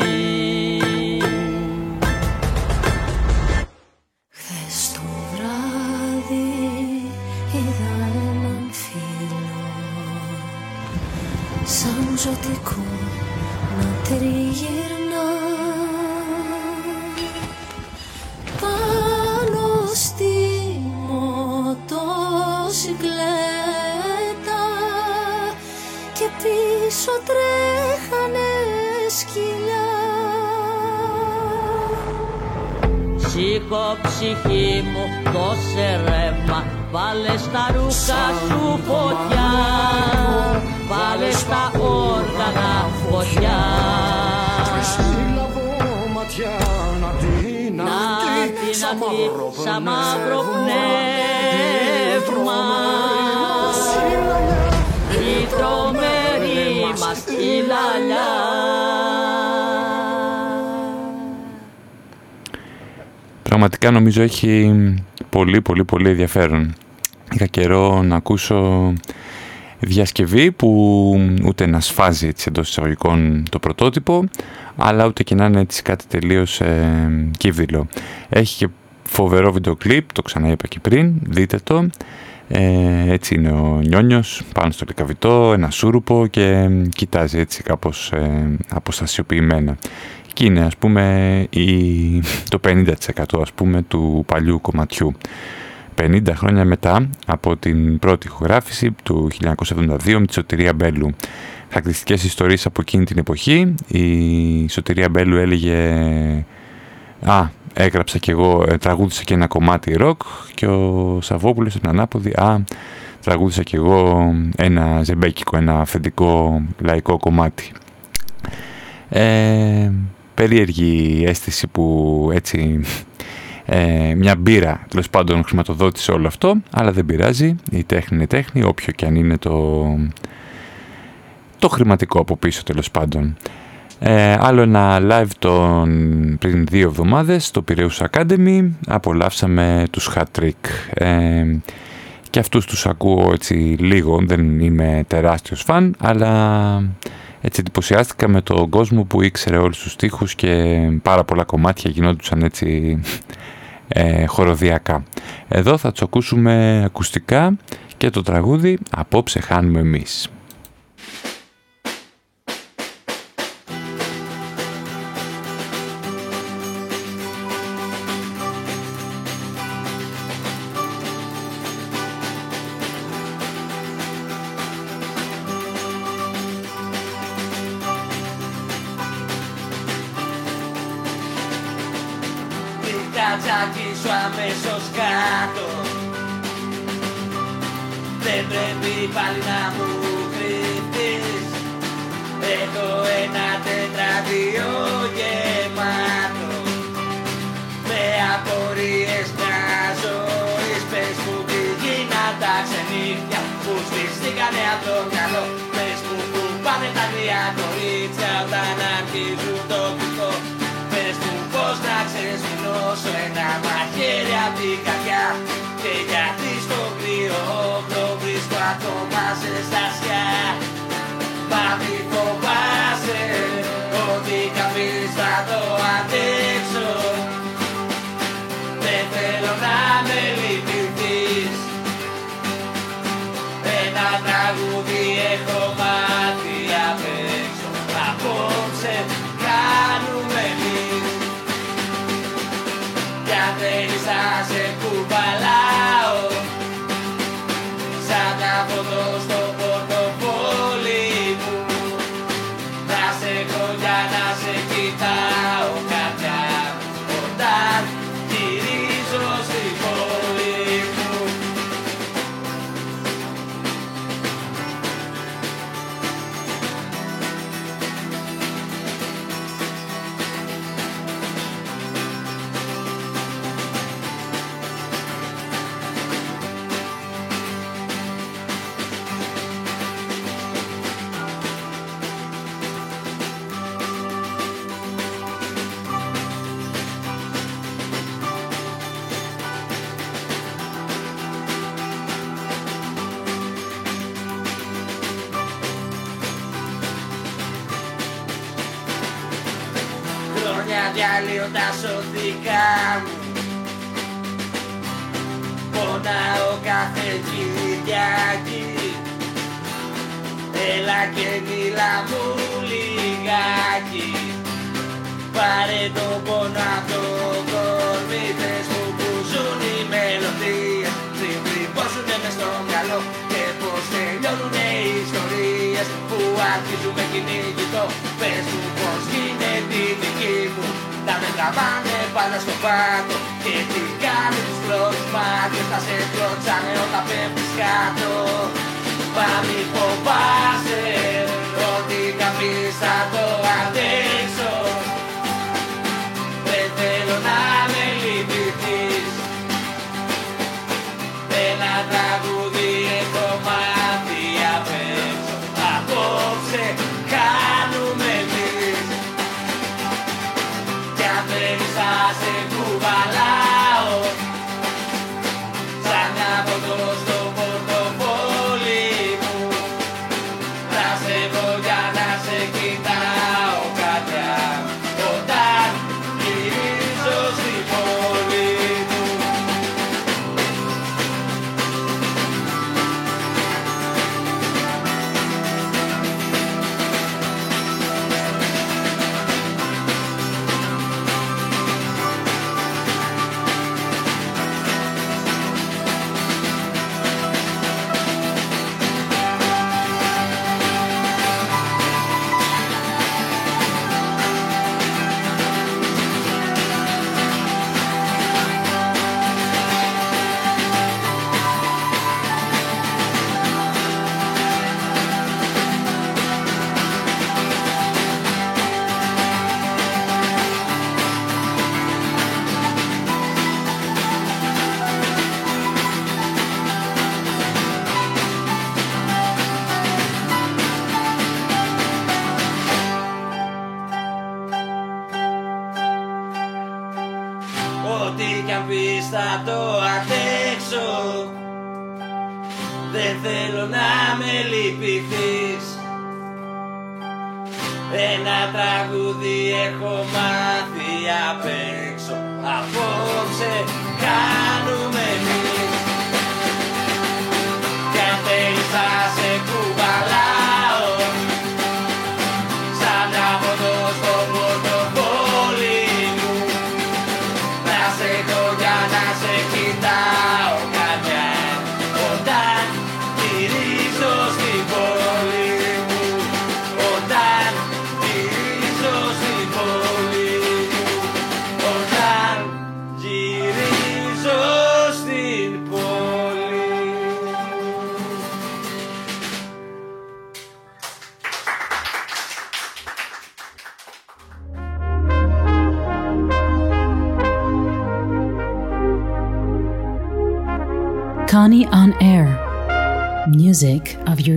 S11: ζωτικό να τριγυρνά πάνω στη μοτοσυκλέτα και πίσω τρέχανε σκυλιά
S9: Σήκω ψυχή μου δώσε ρεύμα Βάλε στα ρούχα σου φωτιά Βάλε στα όργανα φωτιά
S8: Σύλλαβο ματιά να την
S9: Να
S8: αχτεί
S9: την
S8: σαν
S9: αχτεί
S8: μαύρο
S9: σαν μαύρο
S8: πνεύμα.
S9: πνεύμα Η τρομερή μας η λαλιά
S1: Πραγματικά νομίζω έχει πολύ πολύ πολύ ενδιαφέρον. Είχα καιρό να ακούσω διασκευή που ούτε να σφάζει έτσι εντός εισαγωγικών το πρωτότυπο αλλά ούτε και να είναι έτσι κάτι τελείως ε, κύβδηλο. Έχει και φοβερό βίντεο κλιπ, το ξαναείπα και πριν, δείτε το. Ε, έτσι είναι ο Νιόνιος πάνω στο λικαβιτό, ένα σούρουπο και κοιτάζει έτσι κάπως ε, αποστασιοποιημένα. Και είναι ας πούμε η, το 50% ας πούμε του παλιού κομματιού. 50 χρόνια μετά από την πρώτη ηχογράφηση του 1972 με τη Σωτηρία Μπέλου. Χαρακτηριστικές ιστορίες από εκείνη την εποχή. Η Σωτηρία Μπέλου έλεγε «Α, έγραψα και εγώ, ε, τραγούδισα και ένα κομμάτι ροκ» και ο Σαββόπουλος στην Ανάποδη «Α, τραγούδισα και εγώ ένα ζεμπέκικο, ένα αφεντικό λαϊκό κομμάτι». Ε, περίεργη αίσθηση που έτσι ε, μια μπύρα τέλος πάντων χρηματοδότησε όλο αυτό αλλά δεν πειράζει, η τέχνη είναι τέχνη όποιο και αν είναι το, το χρηματικό από πίσω τέλος πάντων. Ε, άλλο ένα live των πριν δύο εβδομάδες στο Piraeus Academy. Απολαύσαμε τους Hat Trick. Ε, και αυτούς τους ακούω έτσι λίγο. Δεν είμαι τεράστιος φαν αλλά έτσι εντυπωσιάστηκα με τον κόσμο που ήξερε όλους τους στίχους και πάρα πολλά κομμάτια γινόντουσαν έτσι ε, χοροδιακά. Εδώ θα τους ακούσουμε ακουστικά
S12: και το τραγούδι «Απόψε χάνουμε εμείς».
S4: πάλι όταν σωθήκα μου. Πονάω κάθε
S12: Κυριακή. Έλα και μίλα μου λιγάκι. Πάρε το πόνο απ' το κορμί Πες μου που ζουν οι μελωδίες. Τρυπλιπώσουνε μες στο μυαλό Και πως τελειώνουνε οι ιστορίες. Που αρχίζουμε κυνηγητό Πες μου πως γίνεται δική μου τραβάνε πάνω στο πάτο Και τι κάνει τους κλωτσμάτες Θα σε κλωτσάνε όταν πέφτεις κάτω. Μα φοβάσαι ότι θα πεις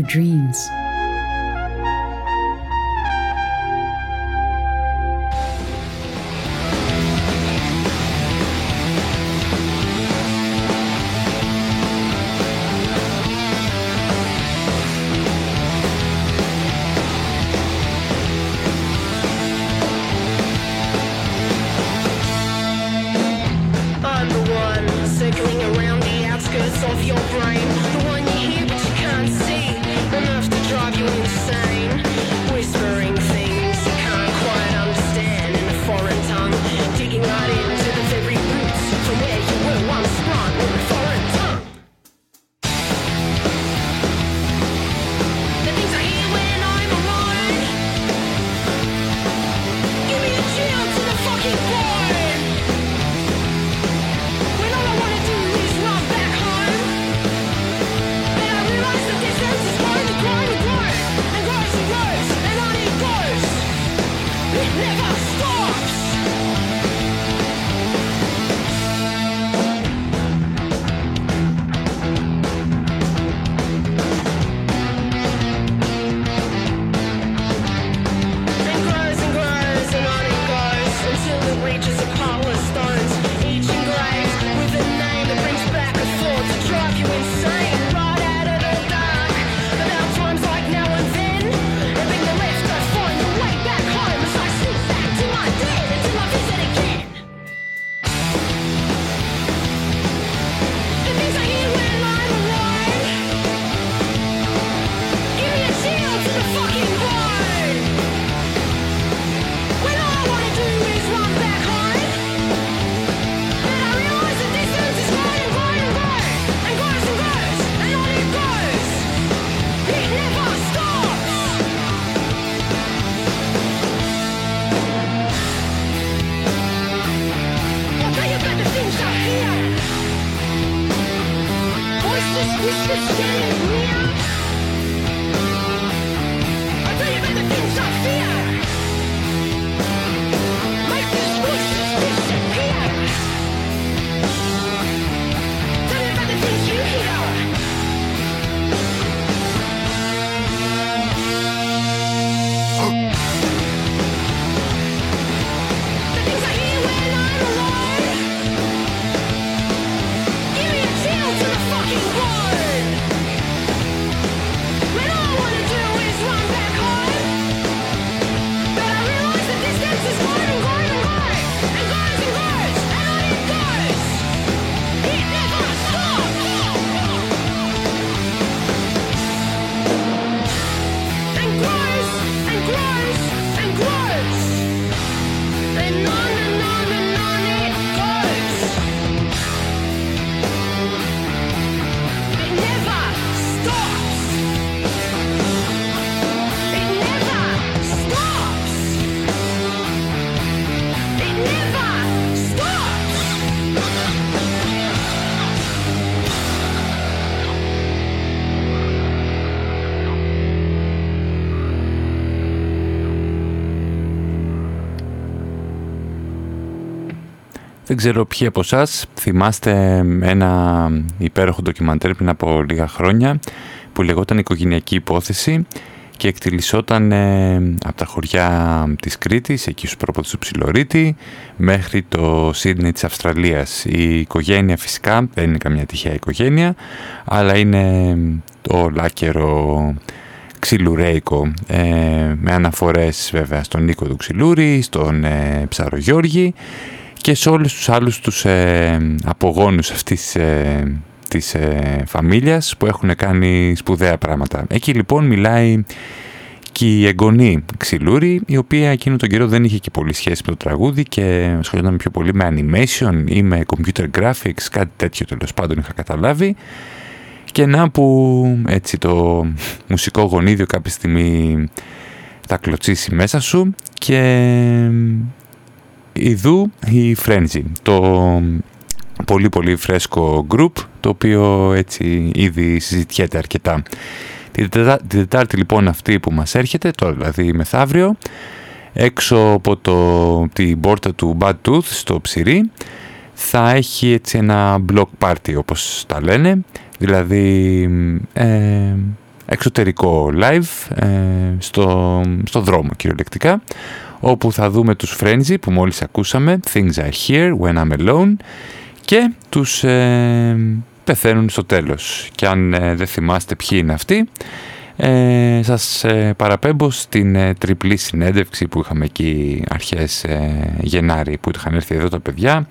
S4: dreams.
S1: Δεν ξέρω ποιοι από εσάς θυμάστε ένα υπέροχο ντοκιμαντέρ πριν από λίγα χρόνια που λεγόταν «Οικογενειακή υπόθεση» και εκτιλισόταν ε, από τα χωριά της Κρήτης, εκεί στους πρόποδους του Ψιλορίτη, μέχρι το Σίδνεϊ της Αυστραλίας. Η οικογένεια φυσικά δεν είναι καμιά τυχαία οικογένεια, αλλά είναι το λάκερο ξυλουρέικο, ε, με αναφορές βέβαια στον Νίκο του Ξυλούρη, στον ε, Ψαρογιώργη και σε όλους τους άλλους τους ε, απογόνους αυτής ε, της ε, φαμίλιας που έχουν κάνει σπουδαία πράγματα. Εκεί λοιπόν μιλάει και η εγγονή Ξυλούρη, η οποία εκείνο τον καιρό δεν είχε και πολύ σχέση με το τραγούδι και ασχολιόταν πιο πολύ με animation ή με computer graphics, κάτι τέτοιο τέλος πάντων είχα καταλάβει. Και να που έτσι το μουσικό γονίδιο κάποια στιγμή θα κλωτσίσει μέσα σου και Ιδού η Frenzy, το πολύ πολύ φρέσκο group το οποίο έτσι ήδη συζητιέται αρκετά. Την Τετάρτη λοιπόν αυτή που μας έρχεται, τώρα δηλαδή μεθαύριο, έξω από το, την πόρτα του Bad Tooth στο Ψηρή, θα έχει έτσι ένα block party όπως τα λένε.
S13: Δηλαδή ε, εξωτερικό live ε, στο, στο δρόμο κυριολεκτικά όπου θα δούμε τους Frenzy που μόλις ακούσαμε Things are here when I'm alone και τους ε, πεθαίνουν στο τέλος. Και αν ε, δεν θυμάστε ποιοι είναι αυτοί ε, σας ε, παραπέμπω στην ε, τριπλή συνέντευξη που είχαμε εκεί αρχές Γενάρη που είχαν έρθει εδώ τα παιδιά.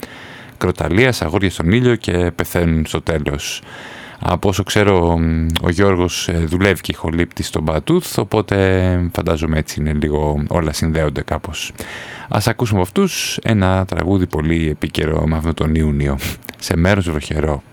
S13: Κροταλίας, αγόρια στον ήλιο και πεθαίνουν στο τέλος από όσο ξέρω ο Γιώργος δουλεύει και ηχολήπτης στον Πατούθ οπότε φαντάζομαι έτσι είναι λίγο όλα συνδέονται κάπως. Ας ακούσουμε από αυτούς ένα τραγούδι πολύ επίκαιρο με αυτόν τον Ιούνιο. Σε μέρος βροχερό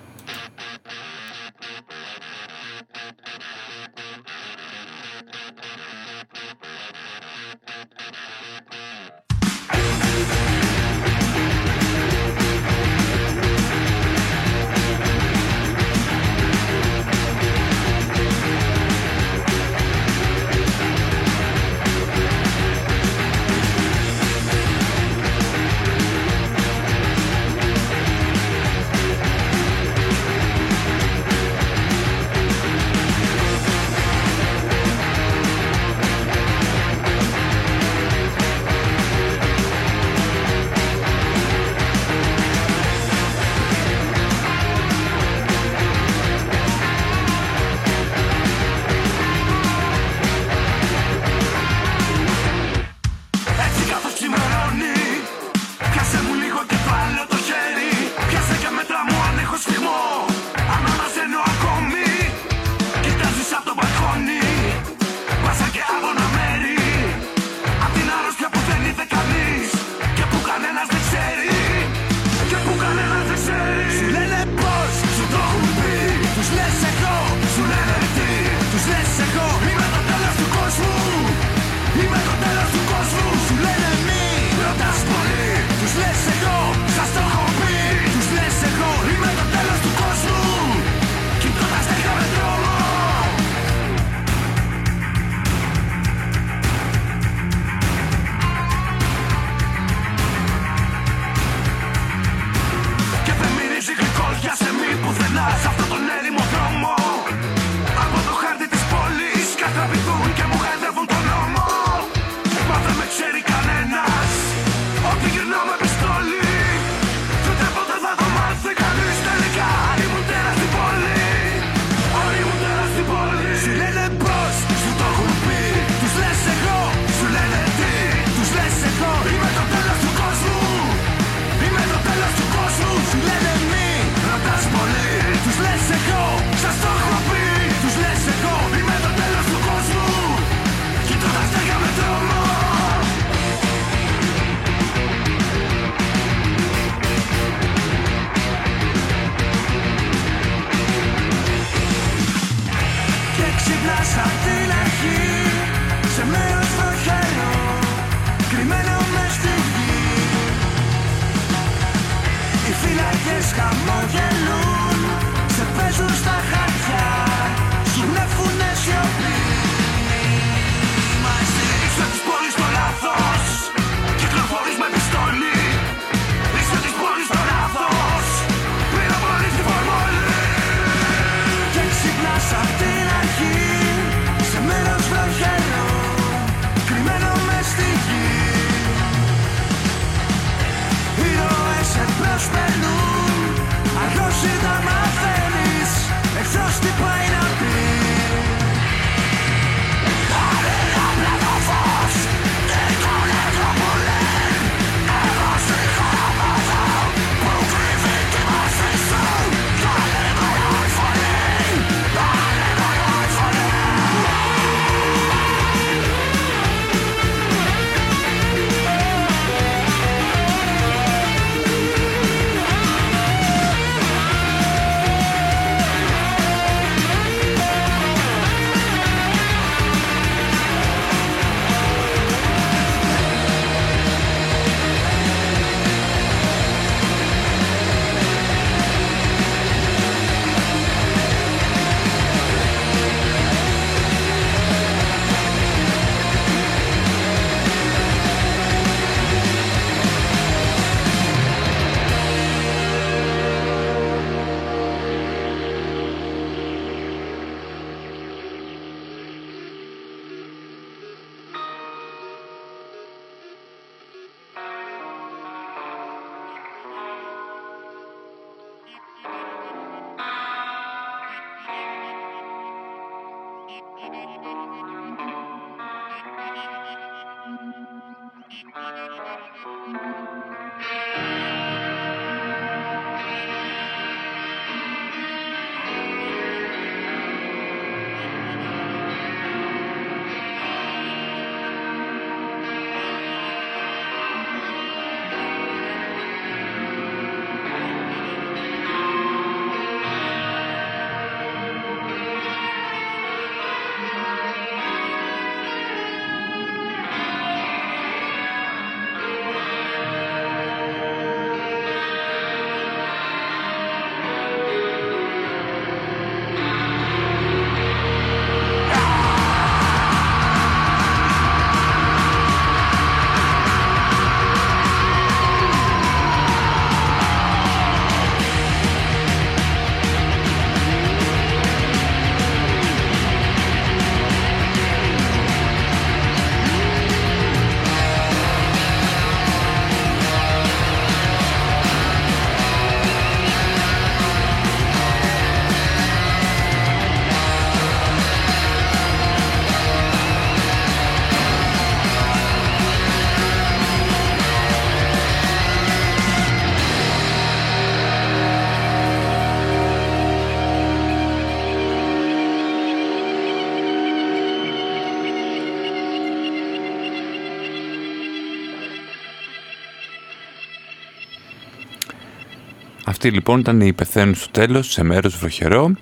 S1: Αυτή λοιπόν ήταν η πεθαίνουν στο τέλος σε μέρος βροχερό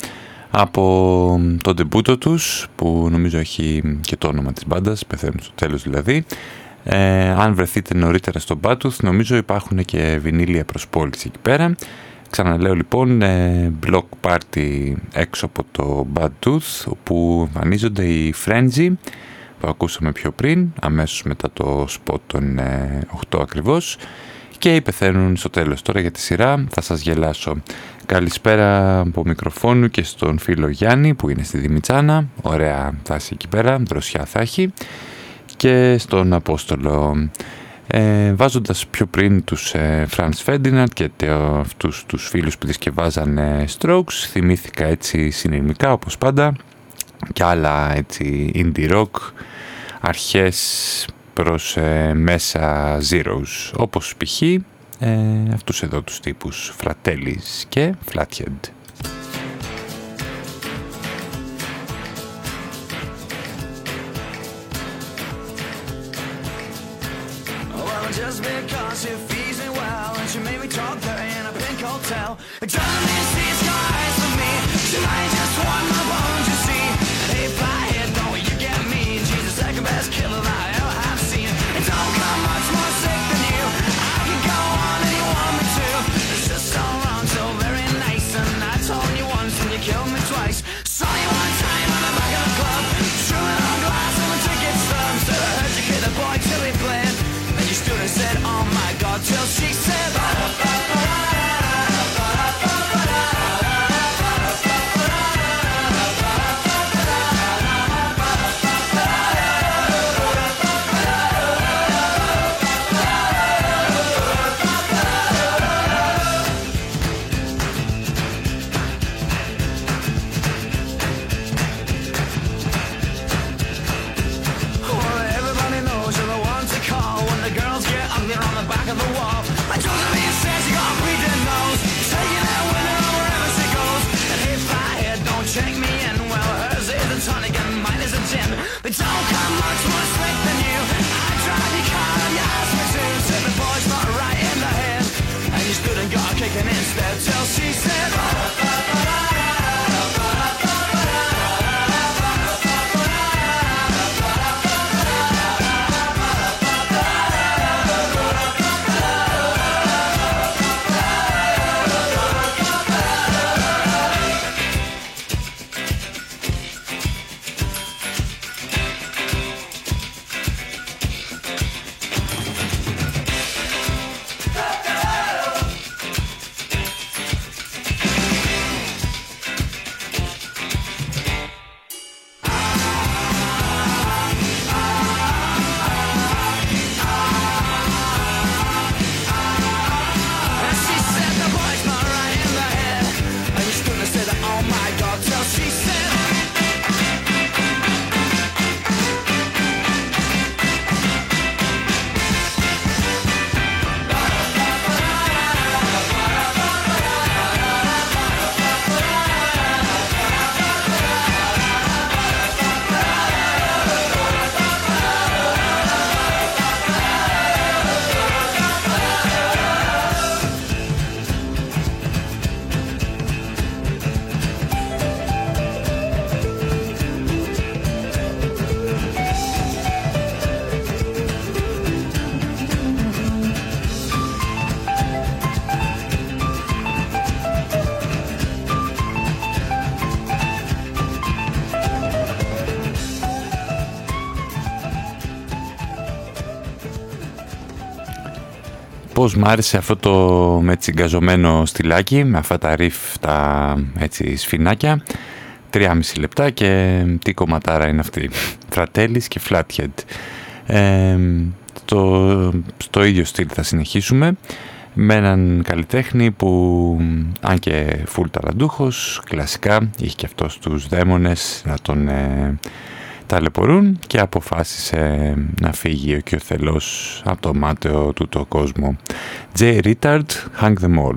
S1: από τον τεμπούτο τους που νομίζω έχει και το όνομα της μπάντας, πεθαίνουν στο τέλος δηλαδή. Ε, αν βρεθείτε νωρίτερα στο Bluetooth νομίζω υπάρχουν και βινίλια προσπόληση εκεί πέρα. Ξαναλέω λοιπόν ε, block party έξω από το Bad Tooth όπου εμφανίζονται οι Frenzy που ακούσαμε πιο πριν αμέσως μετά το spot των 8 ε, ακριβώς και πεθαίνουν στο τέλος. Τώρα για τη σειρά θα σας γελάσω. Καλησπέρα από μικροφόνου και στον φίλο Γιάννη που είναι στη Δημητσάνα. Ωραία θα εκεί πέρα, δροσιά θα έχει. Και στον Απόστολο. Ε, βάζοντας πιο πριν τους ε, Franz Ferdinand και αυτούς τους φίλους που δισκευάζανε Strokes θυμήθηκα έτσι συνειρμικά όπως πάντα και άλλα έτσι indie rock αρχές προς ε, μέσα zeros όπως π.χ. Ε, αυτούς εδώ τους τύπους Fratellis και Flathead. just because she feeds me well And she made me talk dirty in a pink hotel Driving me Πώς μ' άρεσε αυτό το με τσιγκαζωμένο στυλάκι με αυτά τα ριφ τα έτσι σφινάκια 3,5 λεπτά και τι κομματάρα είναι αυτή. Φρατέλης και Flathead. Ε, στο, στο ίδιο στυλ θα συνεχίσουμε με έναν καλλιτέχνη που αν και φουλ ταλαντούχος κλασικά είχε και αυτός τους δαίμονες να τον ε, ταλαιπωρούν και αποφάσισε να φύγει ο Κιοθελός από το μάταιο του το κόσμο. J. Ritard, Hang them all.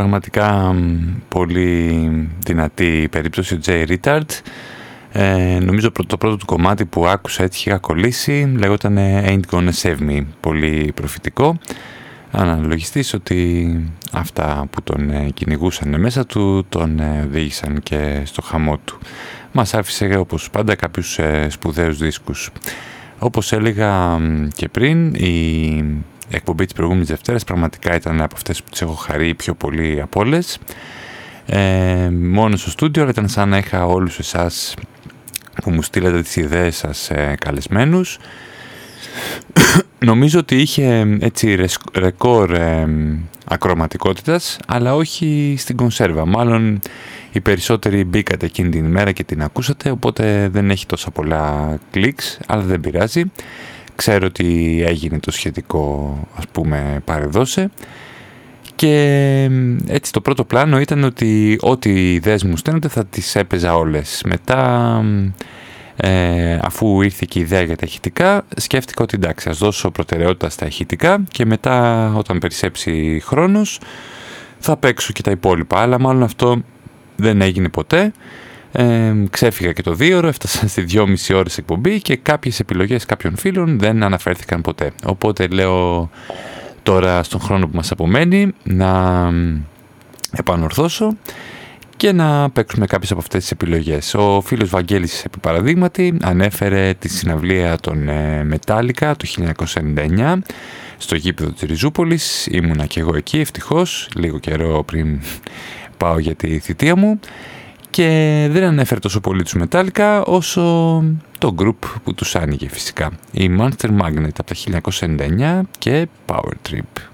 S1: Πραγματικά πολύ δυνατή περίπτωση ο Jay Ritard. Ε, νομίζω το πρώτο του κομμάτι που άκουσα έτσι είχα κολλήσει λέγονταν Ain't Gonna Save Me, πολύ προφητικό. Αναλογιστείς ότι αυτά που τον ε, κυνηγούσαν μέσα του τον ε, οδήγησαν και στο χαμό του. Μας άφησε όπως πάντα κάποιους ε, σπουδαίους δίσκους. Όπως έλεγα και πριν, η εκπομπή της προηγούμενης Δευτέρας πραγματικά ήταν από αυτές που τις έχω χαρεί πιο πολύ από όλες. Ε, μόνος στο στούντιο, αλλά ήταν σαν να είχα όλους εσάς που μου στείλατε τις ιδέες σας ε, καλεσμένους. Νομίζω ότι είχε έτσι ρεκόρ ε, ακροματικότητας, αλλά όχι στην κονσέρβα. Μάλλον οι περισσότεροι μπήκατε εκείνη την ημέρα και την ακούσατε, οπότε δεν έχει τόσα πολλά κλικς, αλλά δεν πειράζει. Ξέρω ότι έγινε το σχετικό, ας πούμε, παρεδώσε. Και έτσι το πρώτο πλάνο ήταν ότι ό,τι ιδέες μου στέλνονται θα τις έπαιζα όλες. Μετά, ε, αφού ήρθε και η ιδέα για τα ηχητικά, σκέφτηκα ότι εντάξει, ας δώσω προτεραιότητα στα ηχητικά και μετά όταν περισσέψει χρόνος θα παίξω και τα υπόλοιπα. Αλλά μάλλον αυτό δεν έγινε ποτέ. Ε, ξέφυγα και το δύο ώρο, έφτασα στη δυόμιση ώρες εκπομπή και κάποιες επιλογές κάποιων φίλων δεν αναφέρθηκαν ποτέ. Οπότε λέω τώρα στον χρόνο που μας απομένει να επανορθώσω και να παίξουμε κάποιες από αυτές τις επιλογές. Ο φίλος Βαγγέλης, επί παραδείγματι, ανέφερε τη συναυλία των Μετάλλικα του 1999 στο γήπεδο της Ριζούπολης. Ήμουνα και εγώ εκεί, ευτυχώς, λίγο καιρό πριν πάω για τη θητεία μου και δεν ανέφερε τόσο πολύ τους Metallica όσο το group που τους άνοιγε φυσικά. Η Monster Magnet από τα 1999 και Power Trip.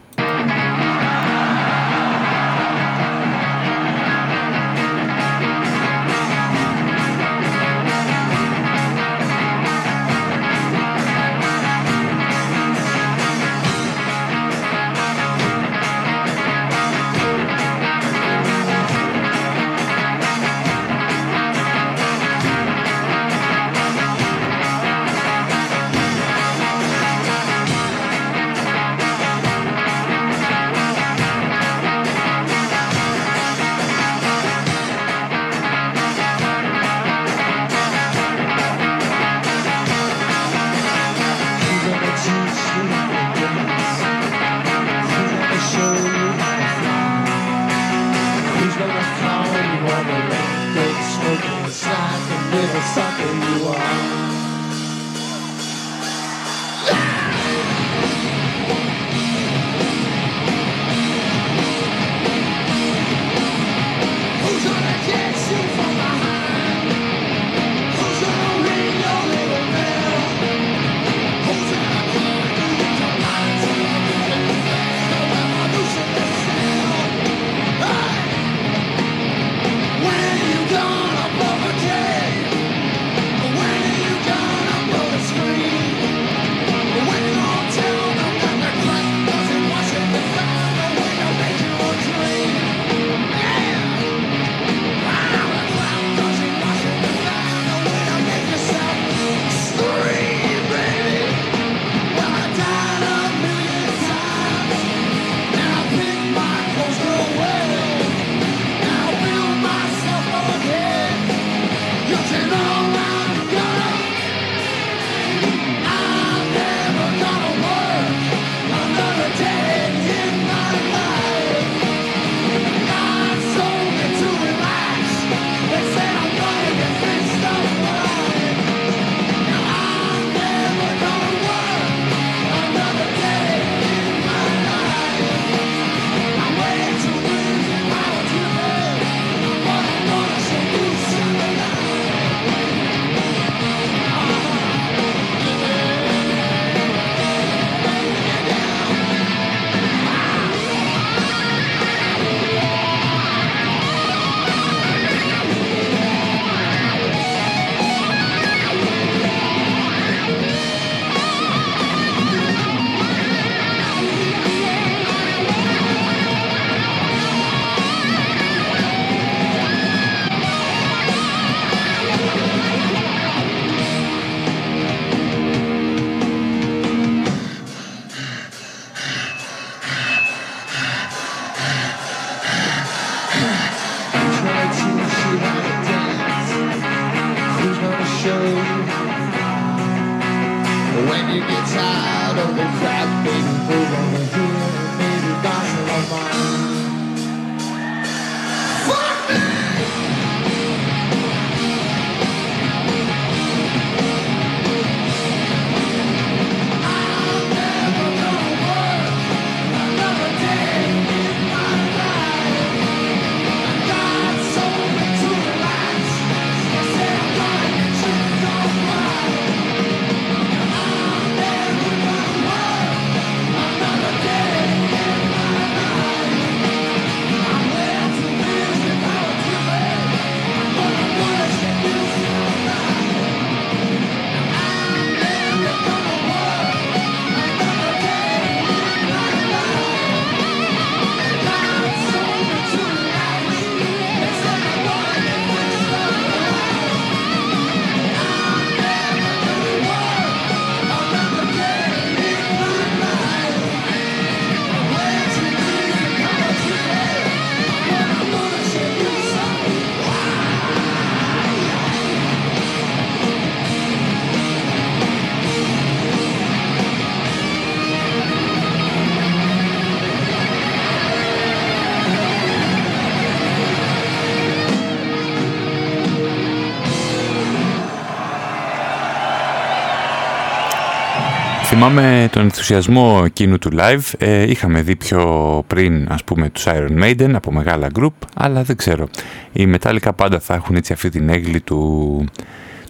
S14: Θυμάμαι τον ενθουσιασμό εκείνου του live. Ε, είχαμε δει πιο πριν, ας πούμε, τους Iron Maiden από μεγάλα group, αλλά δεν ξέρω. Οι Metallica πάντα θα έχουν έτσι αυτή την έγκλη του,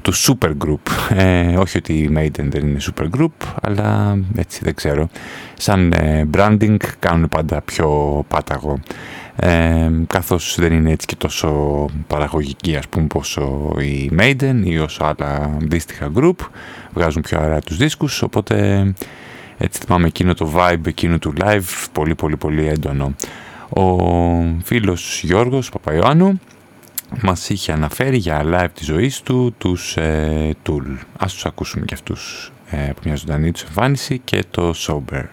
S14: του super group. Ε, όχι ότι οι Maiden δεν είναι super group, αλλά έτσι δεν ξέρω. Σαν ε, branding κάνουν πάντα πιο πάταγο. Ε, καθώς δεν είναι έτσι και τόσο παραγωγική ας πούμε πόσο η Maiden ή όσο άλλα αντίστοιχα group βγάζουν πιο αέρα τους δίσκους οπότε έτσι θυμάμαι εκείνο το vibe εκείνο του live πολύ πολύ πολύ έντονο. Ο φίλος Γιώργος Παπαϊωάννου μας είχε αναφέρει για live της ζωής του τους ε, Tool. Ας τους ακούσουμε και αυτούς ε, από μια ζωντανή τους εμφάνιση και το Sober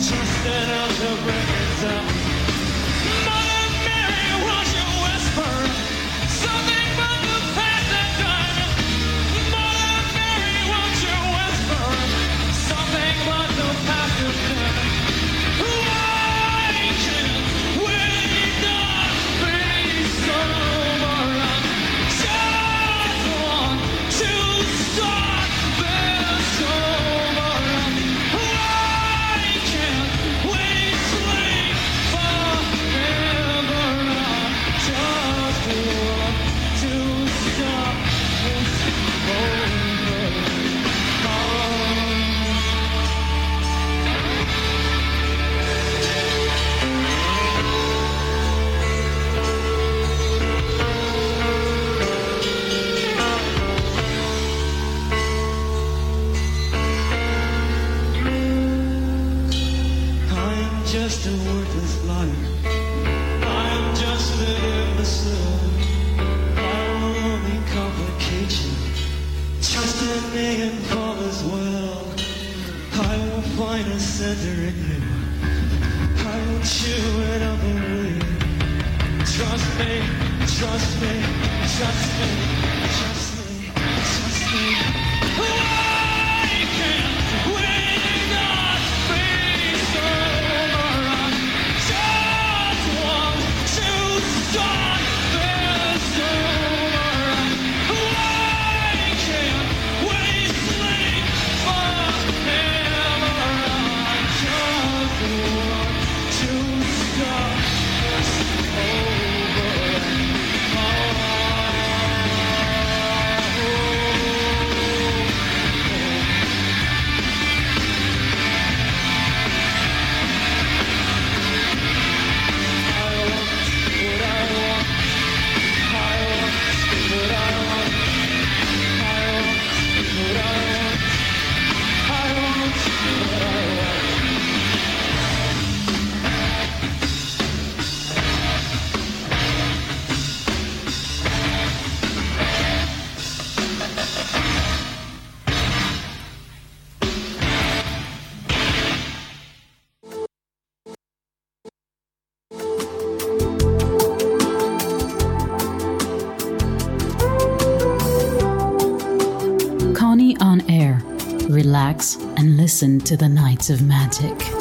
S15: She's set out to break us up.
S16: Listen to the Nights of Magic.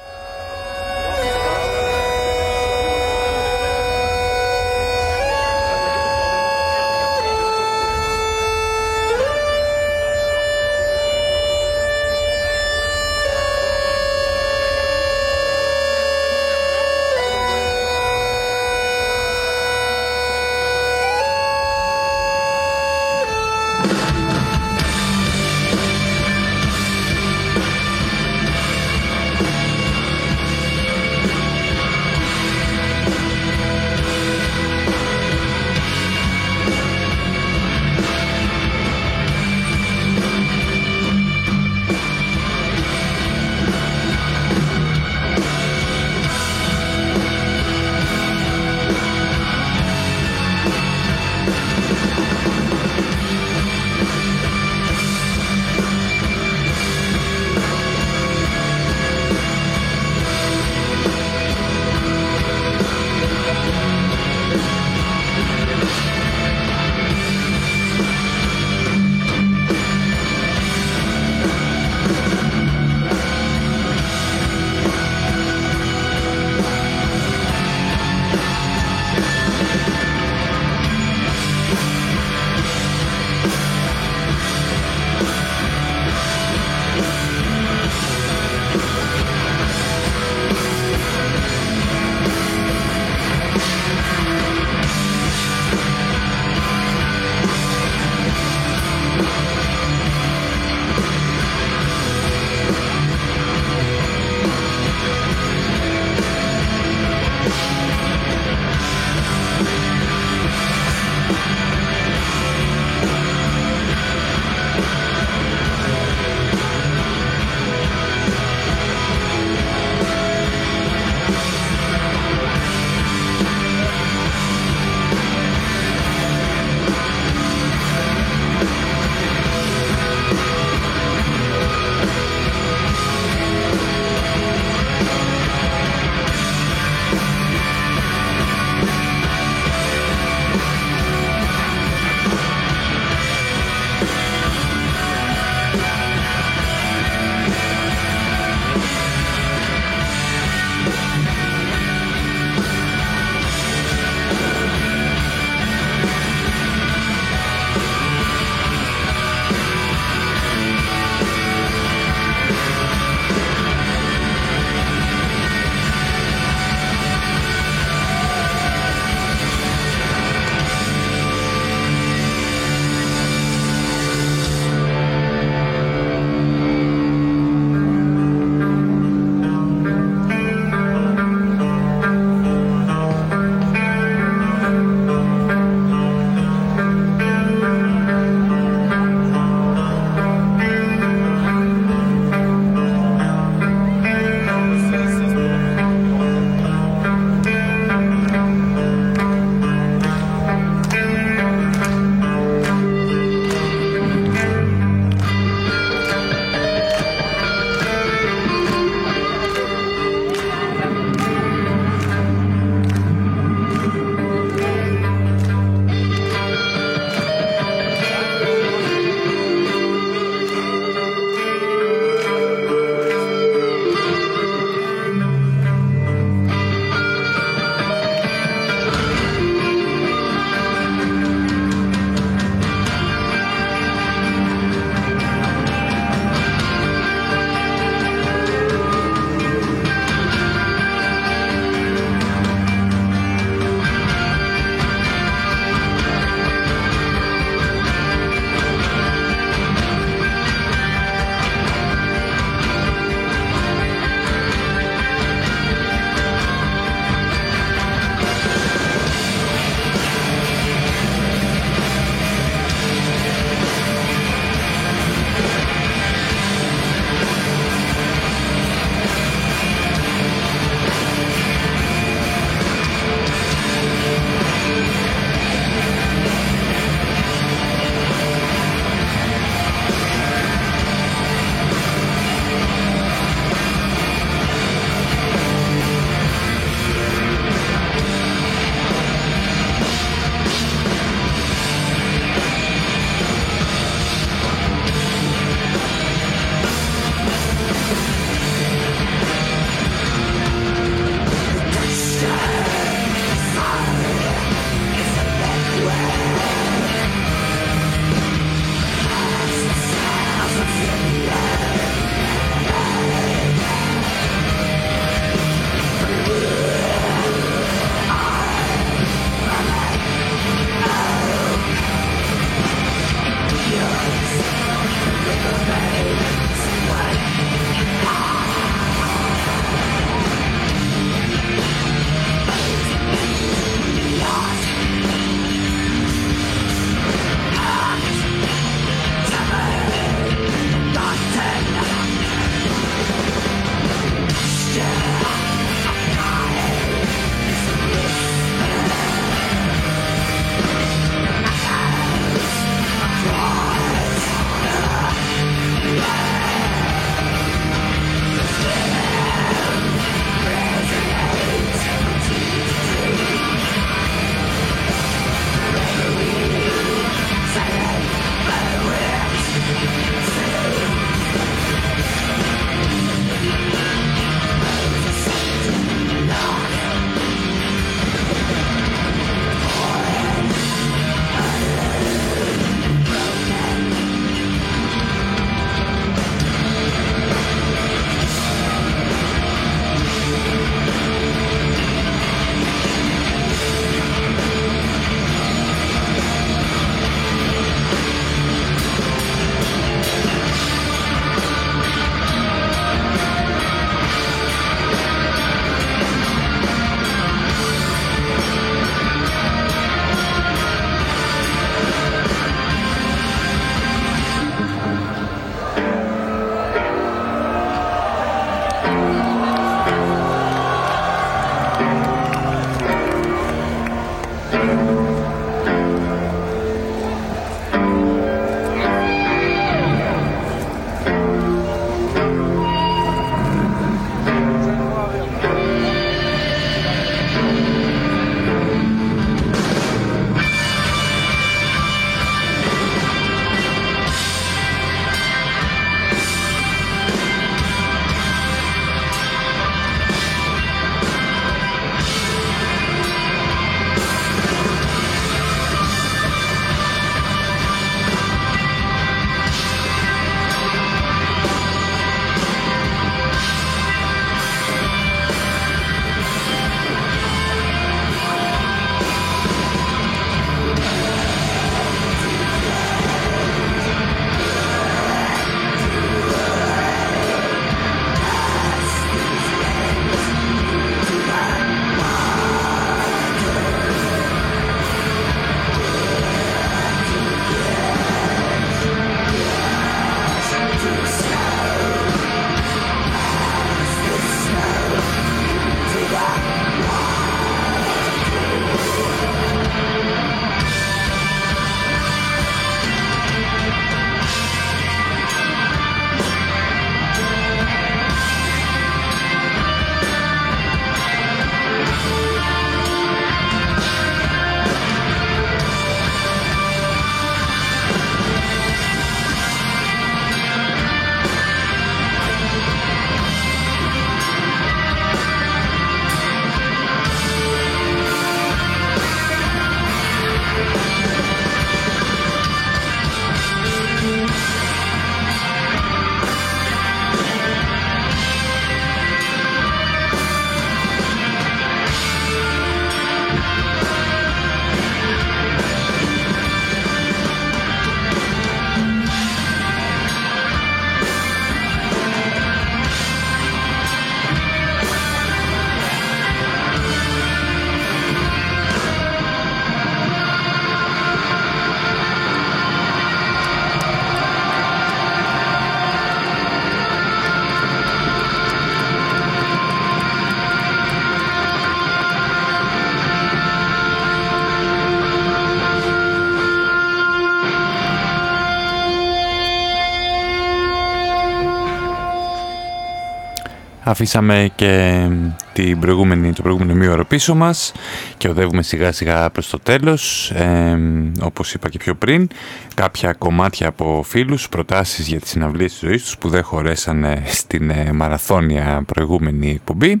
S1: Αφήσαμε και την προηγούμενη, το προηγούμενο μήωρο πίσω μας και οδεύουμε σιγά σιγά προς το τέλος. Ε, όπως είπα και πιο πριν, κάποια κομμάτια από φίλους, προτάσεις για τις συναυλίες της ζωής τους που δεν χωρέσανε στην ε, μαραθώνια προηγούμενη εκπομπή,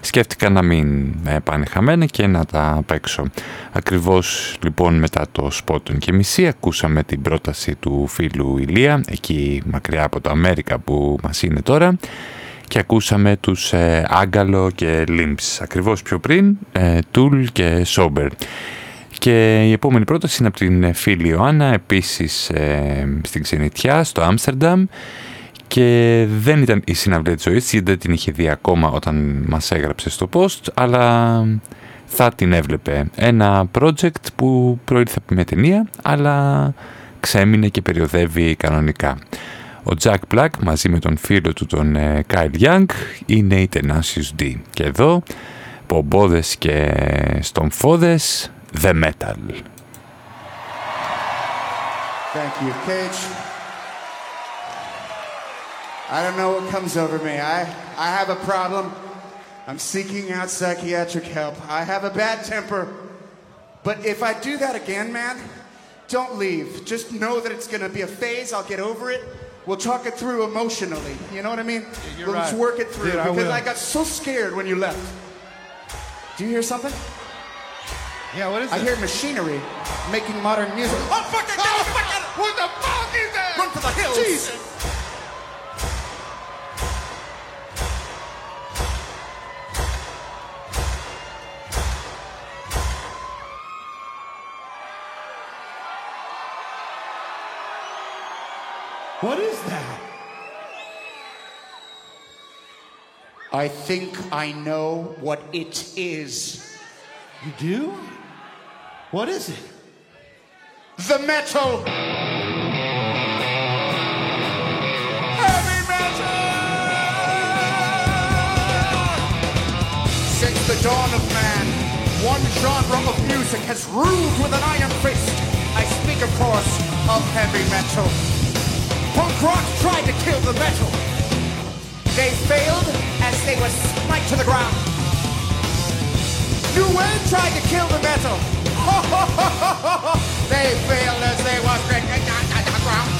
S1: σκέφτηκα να μην ε, πάνε χαμένα και να τα παίξω. Ακριβώς λοιπόν μετά το σπότον και μισή ακούσαμε την πρόταση του φίλου Ηλία, εκεί μακριά από το Αμέρικα που μας είναι τώρα, και ακούσαμε τους ε, Άγκαλο και Λίμψ, ακριβώς πιο πριν, ε, Τούλ και Σόμπερ. Και η επόμενη πρόταση είναι από την φίλη Ιωάννα, επίσης ε, στην Ξενιτιά, στο Άμστερνταμ και δεν ήταν η συναυλία της ζωής, γιατί δεν την είχε δει ακόμα όταν μας έγραψε στο post, αλλά θα την έβλεπε. Ένα project που προήλθε από μια ταινία, αλλά ξέμεινε και περιοδεύει κανονικά. Ο Jack Black μαζί με τον φίλο του τον Kyle Young είναι η Tenacious D. Και εδώ πομπόδες και στομφόδες The Metal.
S17: Thank you, Cage. I don't know what comes over me. I, I have a problem. I'm seeking out psychiatric help. I have a bad temper. But if I do that again, man, don't leave. Just know that it's going to be a phase. I'll get over it. We'll talk it through emotionally. You know what I mean?
S18: You're
S17: we'll just
S18: right.
S17: work it through
S18: Dude,
S17: because
S18: will.
S17: I, got so scared when you left. Do you hear something?
S18: Yeah, what is
S17: I
S18: it?
S17: I hear machinery making modern music. Oh, fuck it! Oh, fuck it! What the fuck is that? Run for the hills! Jesus!
S18: What is that?
S17: I think I know what it is.
S18: You do? What is it?
S17: The metal! Heavy metal! Since the dawn of man, one genre of music has ruled with an iron fist. I speak, of course, of heavy metal. Punk rock tried to kill the metal. They failed as they were smite to the ground. New Wave tried to kill the metal. they failed as they were stricken to the ground.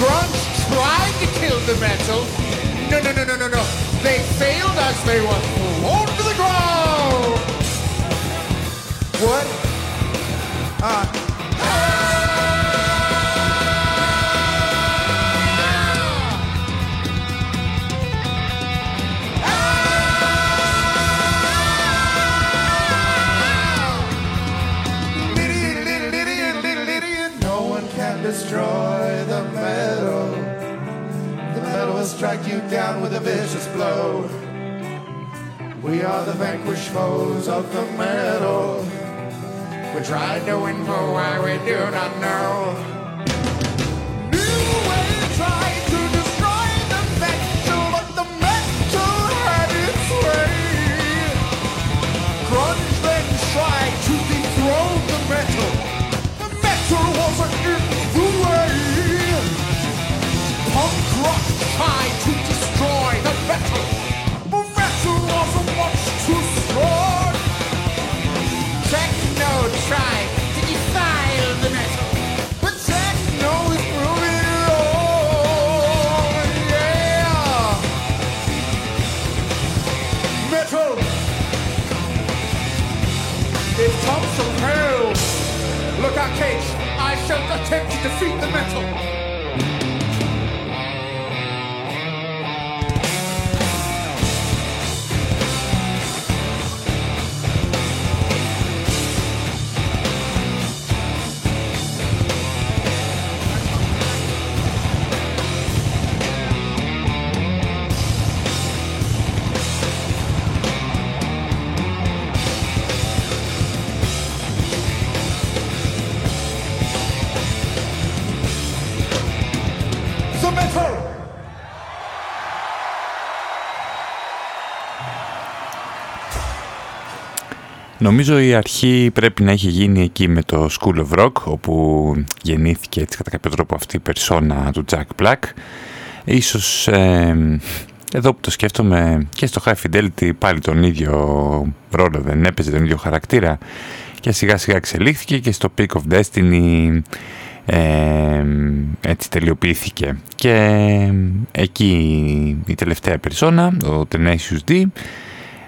S17: Grunge tried to kill the metal. No, no, no, no, no, no. They failed as they were thrown to the ground. What? Uh,
S18: strike you down with a vicious blow. We are the vanquished foes of the metal.
S17: we tried to win for why we do not know. To destroy the metal. The metal. Techno tried to defile the metal. But techno is along. Yeah. Metal. It comes from hell. Look out. I shall attempt to defeat the metal.
S1: Νομίζω η αρχή πρέπει να έχει γίνει εκεί με το School of Rock, όπου γεννήθηκε έτσι κατά κάποιο τρόπο αυτή η περσόνα του Jack Black. Ίσως ε, εδώ που το σκέφτομαι και στο High Fidelity πάλι τον ίδιο ρόλο δεν έπαιζε τον ίδιο χαρακτήρα και σιγά σιγά εξελίχθηκε και στο Peak of Destiny ε, έτσι τελειοποιήθηκε και εκεί η τελευταία περσόνα, ο Tenacious D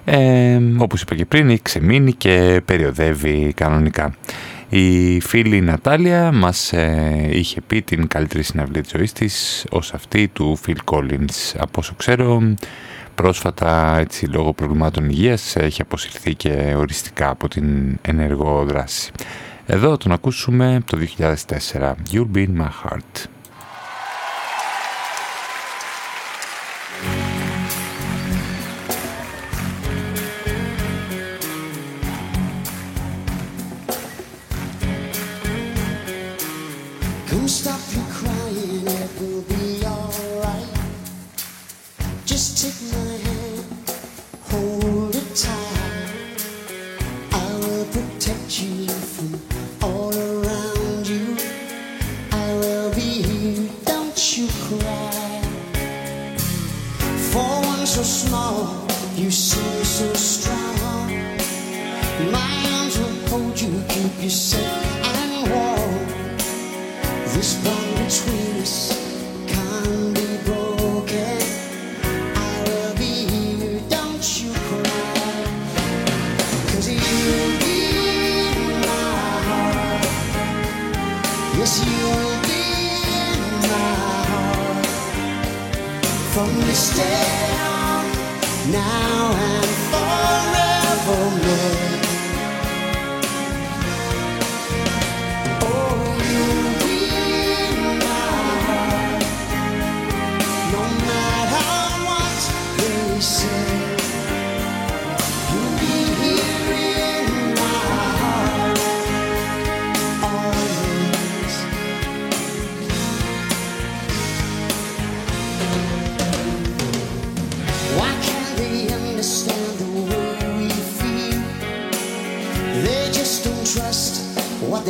S1: ε, όπως είπα και πριν έχει ξεμείνει και περιοδεύει κανονικά. Η φίλη Νατάλια μας ε, είχε πει την καλύτερη συναυλία της ζωής της ως αυτή του Phil Collins από όσο ξέρω πρόσφατα έτσι λόγω προβλημάτων υγείας έχει αποσυρθεί και οριστικά από την ενεργό δράση. Εδώ τον ακούσουμε το 2004 You'll Be In My Heart
S6: One so small, you seem so strong. My arms will hold you, keep you safe and warm. This bond between us can't be broken. I will be here, don't you cry. Cause you'll be in my heart. Yes, you'll be in my heart. From this day now and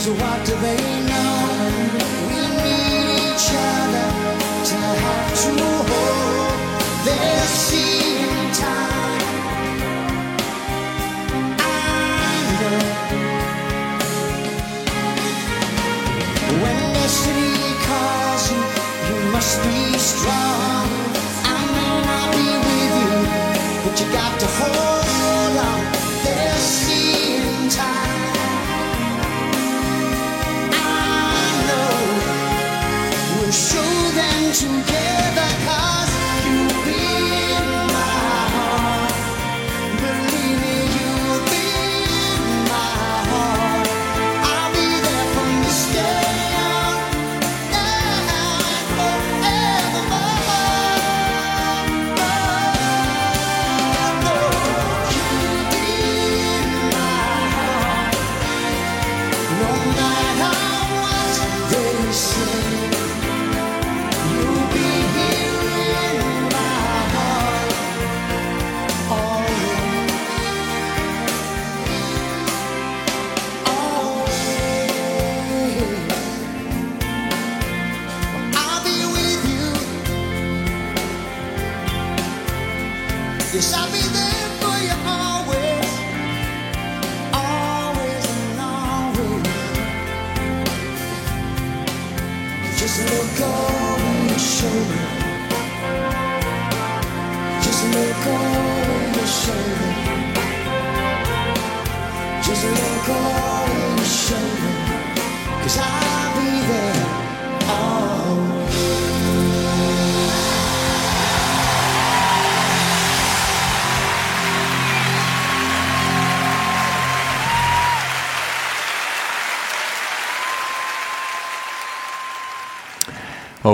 S6: cause what do they know? We need each other to have to hold their seeing time. I know when destiny calls you, you must be strong. I may not be with you, but you got to hold together,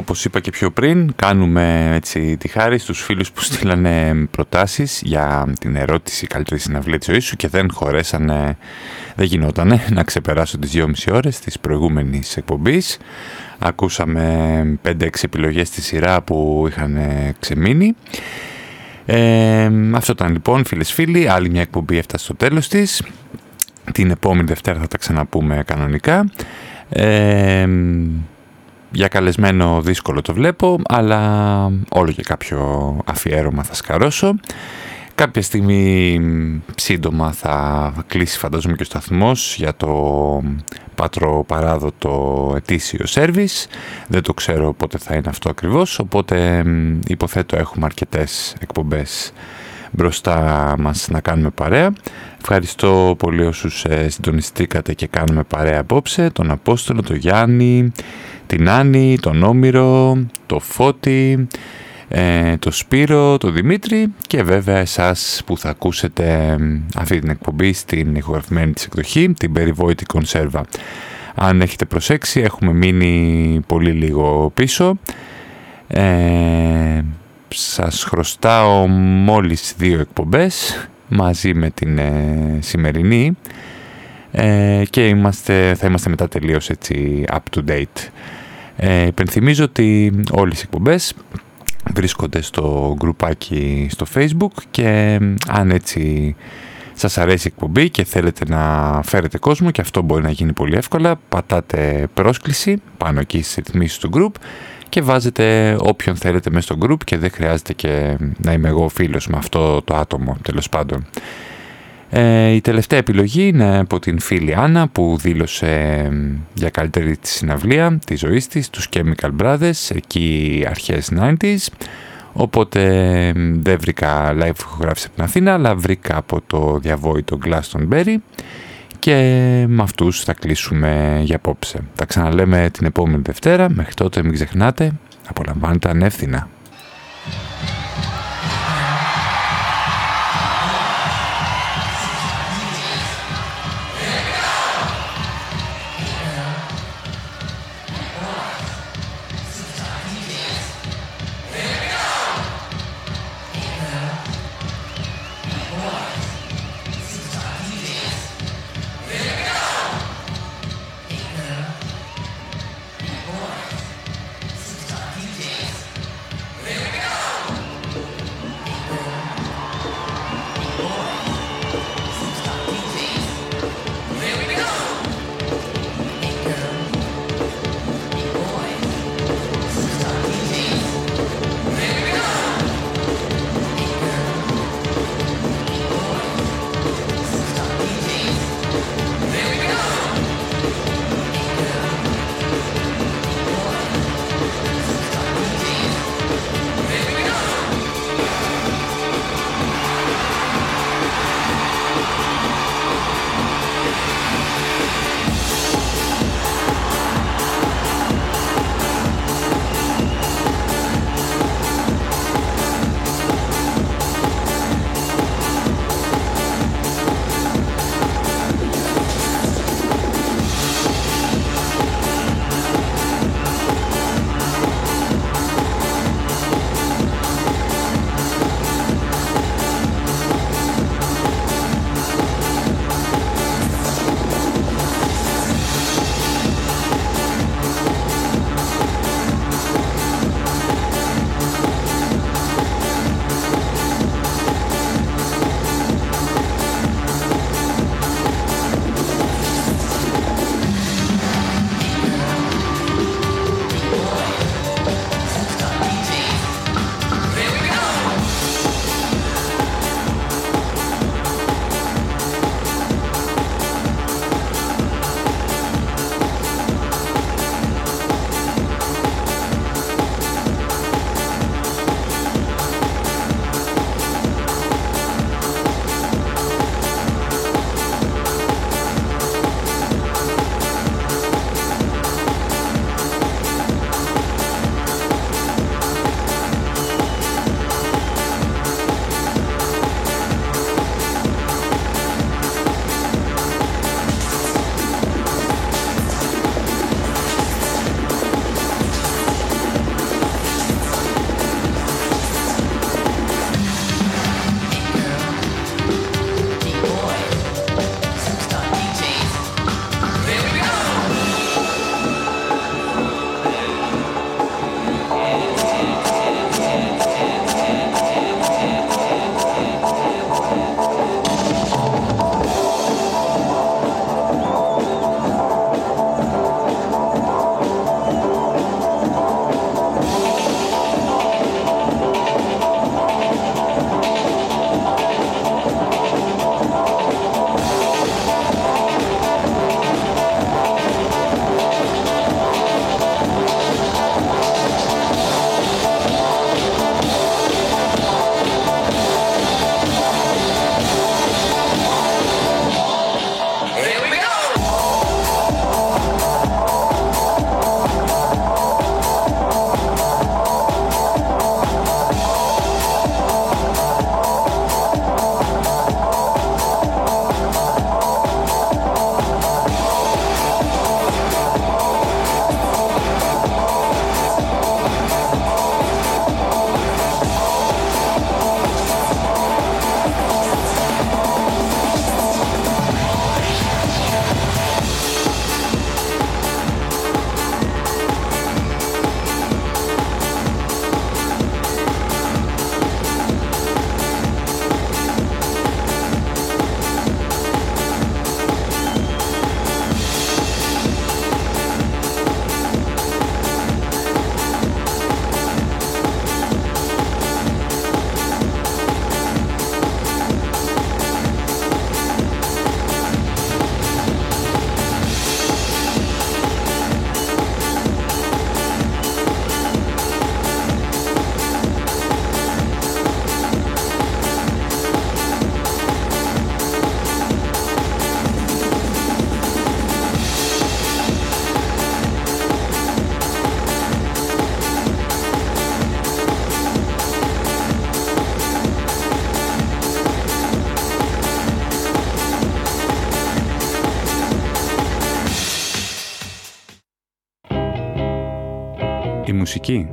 S1: όπως είπα και πιο πριν, κάνουμε έτσι τη χάρη στους φίλους που στείλανε προτάσεις για την ερώτηση καλύτερη συναυλία της ζωής σου και δεν χωρέσανε, δεν γινότανε να ξεπεράσω τις 2,5 ώρες της προηγούμενης εκπομπής. Ακούσαμε 5-6 επιλογές στη σειρά που είχαν ξεμείνει. Ε, αυτό ήταν λοιπόν φίλες φίλοι, άλλη μια εκπομπή έφτασε στο τέλος της. Την επόμενη Δευτέρα θα τα ξαναπούμε κανονικά. Ε, για καλεσμένο δύσκολο το βλέπω, αλλά όλο και κάποιο αφιέρωμα θα σκαρώσω. Κάποια στιγμή σύντομα θα κλείσει φαντάζομαι και ο σταθμός για το πατροπαράδοτο ετήσιο σέρβις. Δεν το ξέρω πότε θα είναι αυτό ακριβώς, οπότε υποθέτω έχουμε αρκετές εκπομπές μπροστά μας να κάνουμε παρέα. Ευχαριστώ πολύ όσους ε, συντονιστήκατε και κάνουμε παρέα απόψε, τον Απόστολο, τον Γιάννη, την Άννη, τον Όμηρο, το Φώτη, ε, το Σπύρο, το Δημήτρη και βέβαια εσάς που θα ακούσετε αυτή την εκπομπή στην ηχογραφημένη της εκδοχή, την περιβόητη κονσέρβα. Αν έχετε προσέξει έχουμε μείνει πολύ λίγο πίσω. Ε, σας χρωστάω μόλις δύο εκπομπές μαζί με την ε, σημερινή ε, και είμαστε, θα είμαστε μετά τελείως έτσι up to date. Ε, υπενθυμίζω ότι όλες οι εκπομπές βρίσκονται στο γκρουπάκι στο facebook και αν έτσι σας αρέσει η εκπομπή και θέλετε να φέρετε κόσμο και αυτό μπορεί να γίνει πολύ εύκολα πατάτε πρόσκληση πάνω εκεί στις ρυθμίσεις του group και βάζετε όποιον θέλετε μέσα στο group και δεν χρειάζεται και να είμαι εγώ φίλος με αυτό το άτομο τέλος πάντων. Ε, η τελευταία επιλογή είναι από την φίλη Άννα που δήλωσε για καλύτερη της συναυλία τη ζωή της, τους Chemical Brothers, εκεί αρχές 90s. Οπότε δεν βρήκα live ηχογράφηση από την Αθήνα, αλλά βρήκα από το διαβόητο Glastonbury και με αυτούς θα κλείσουμε για απόψε. Θα ξαναλέμε την επόμενη Δευτέρα, μέχρι τότε μην ξεχνάτε, απολαμβάνετε ανεύθυνα. Η μουσική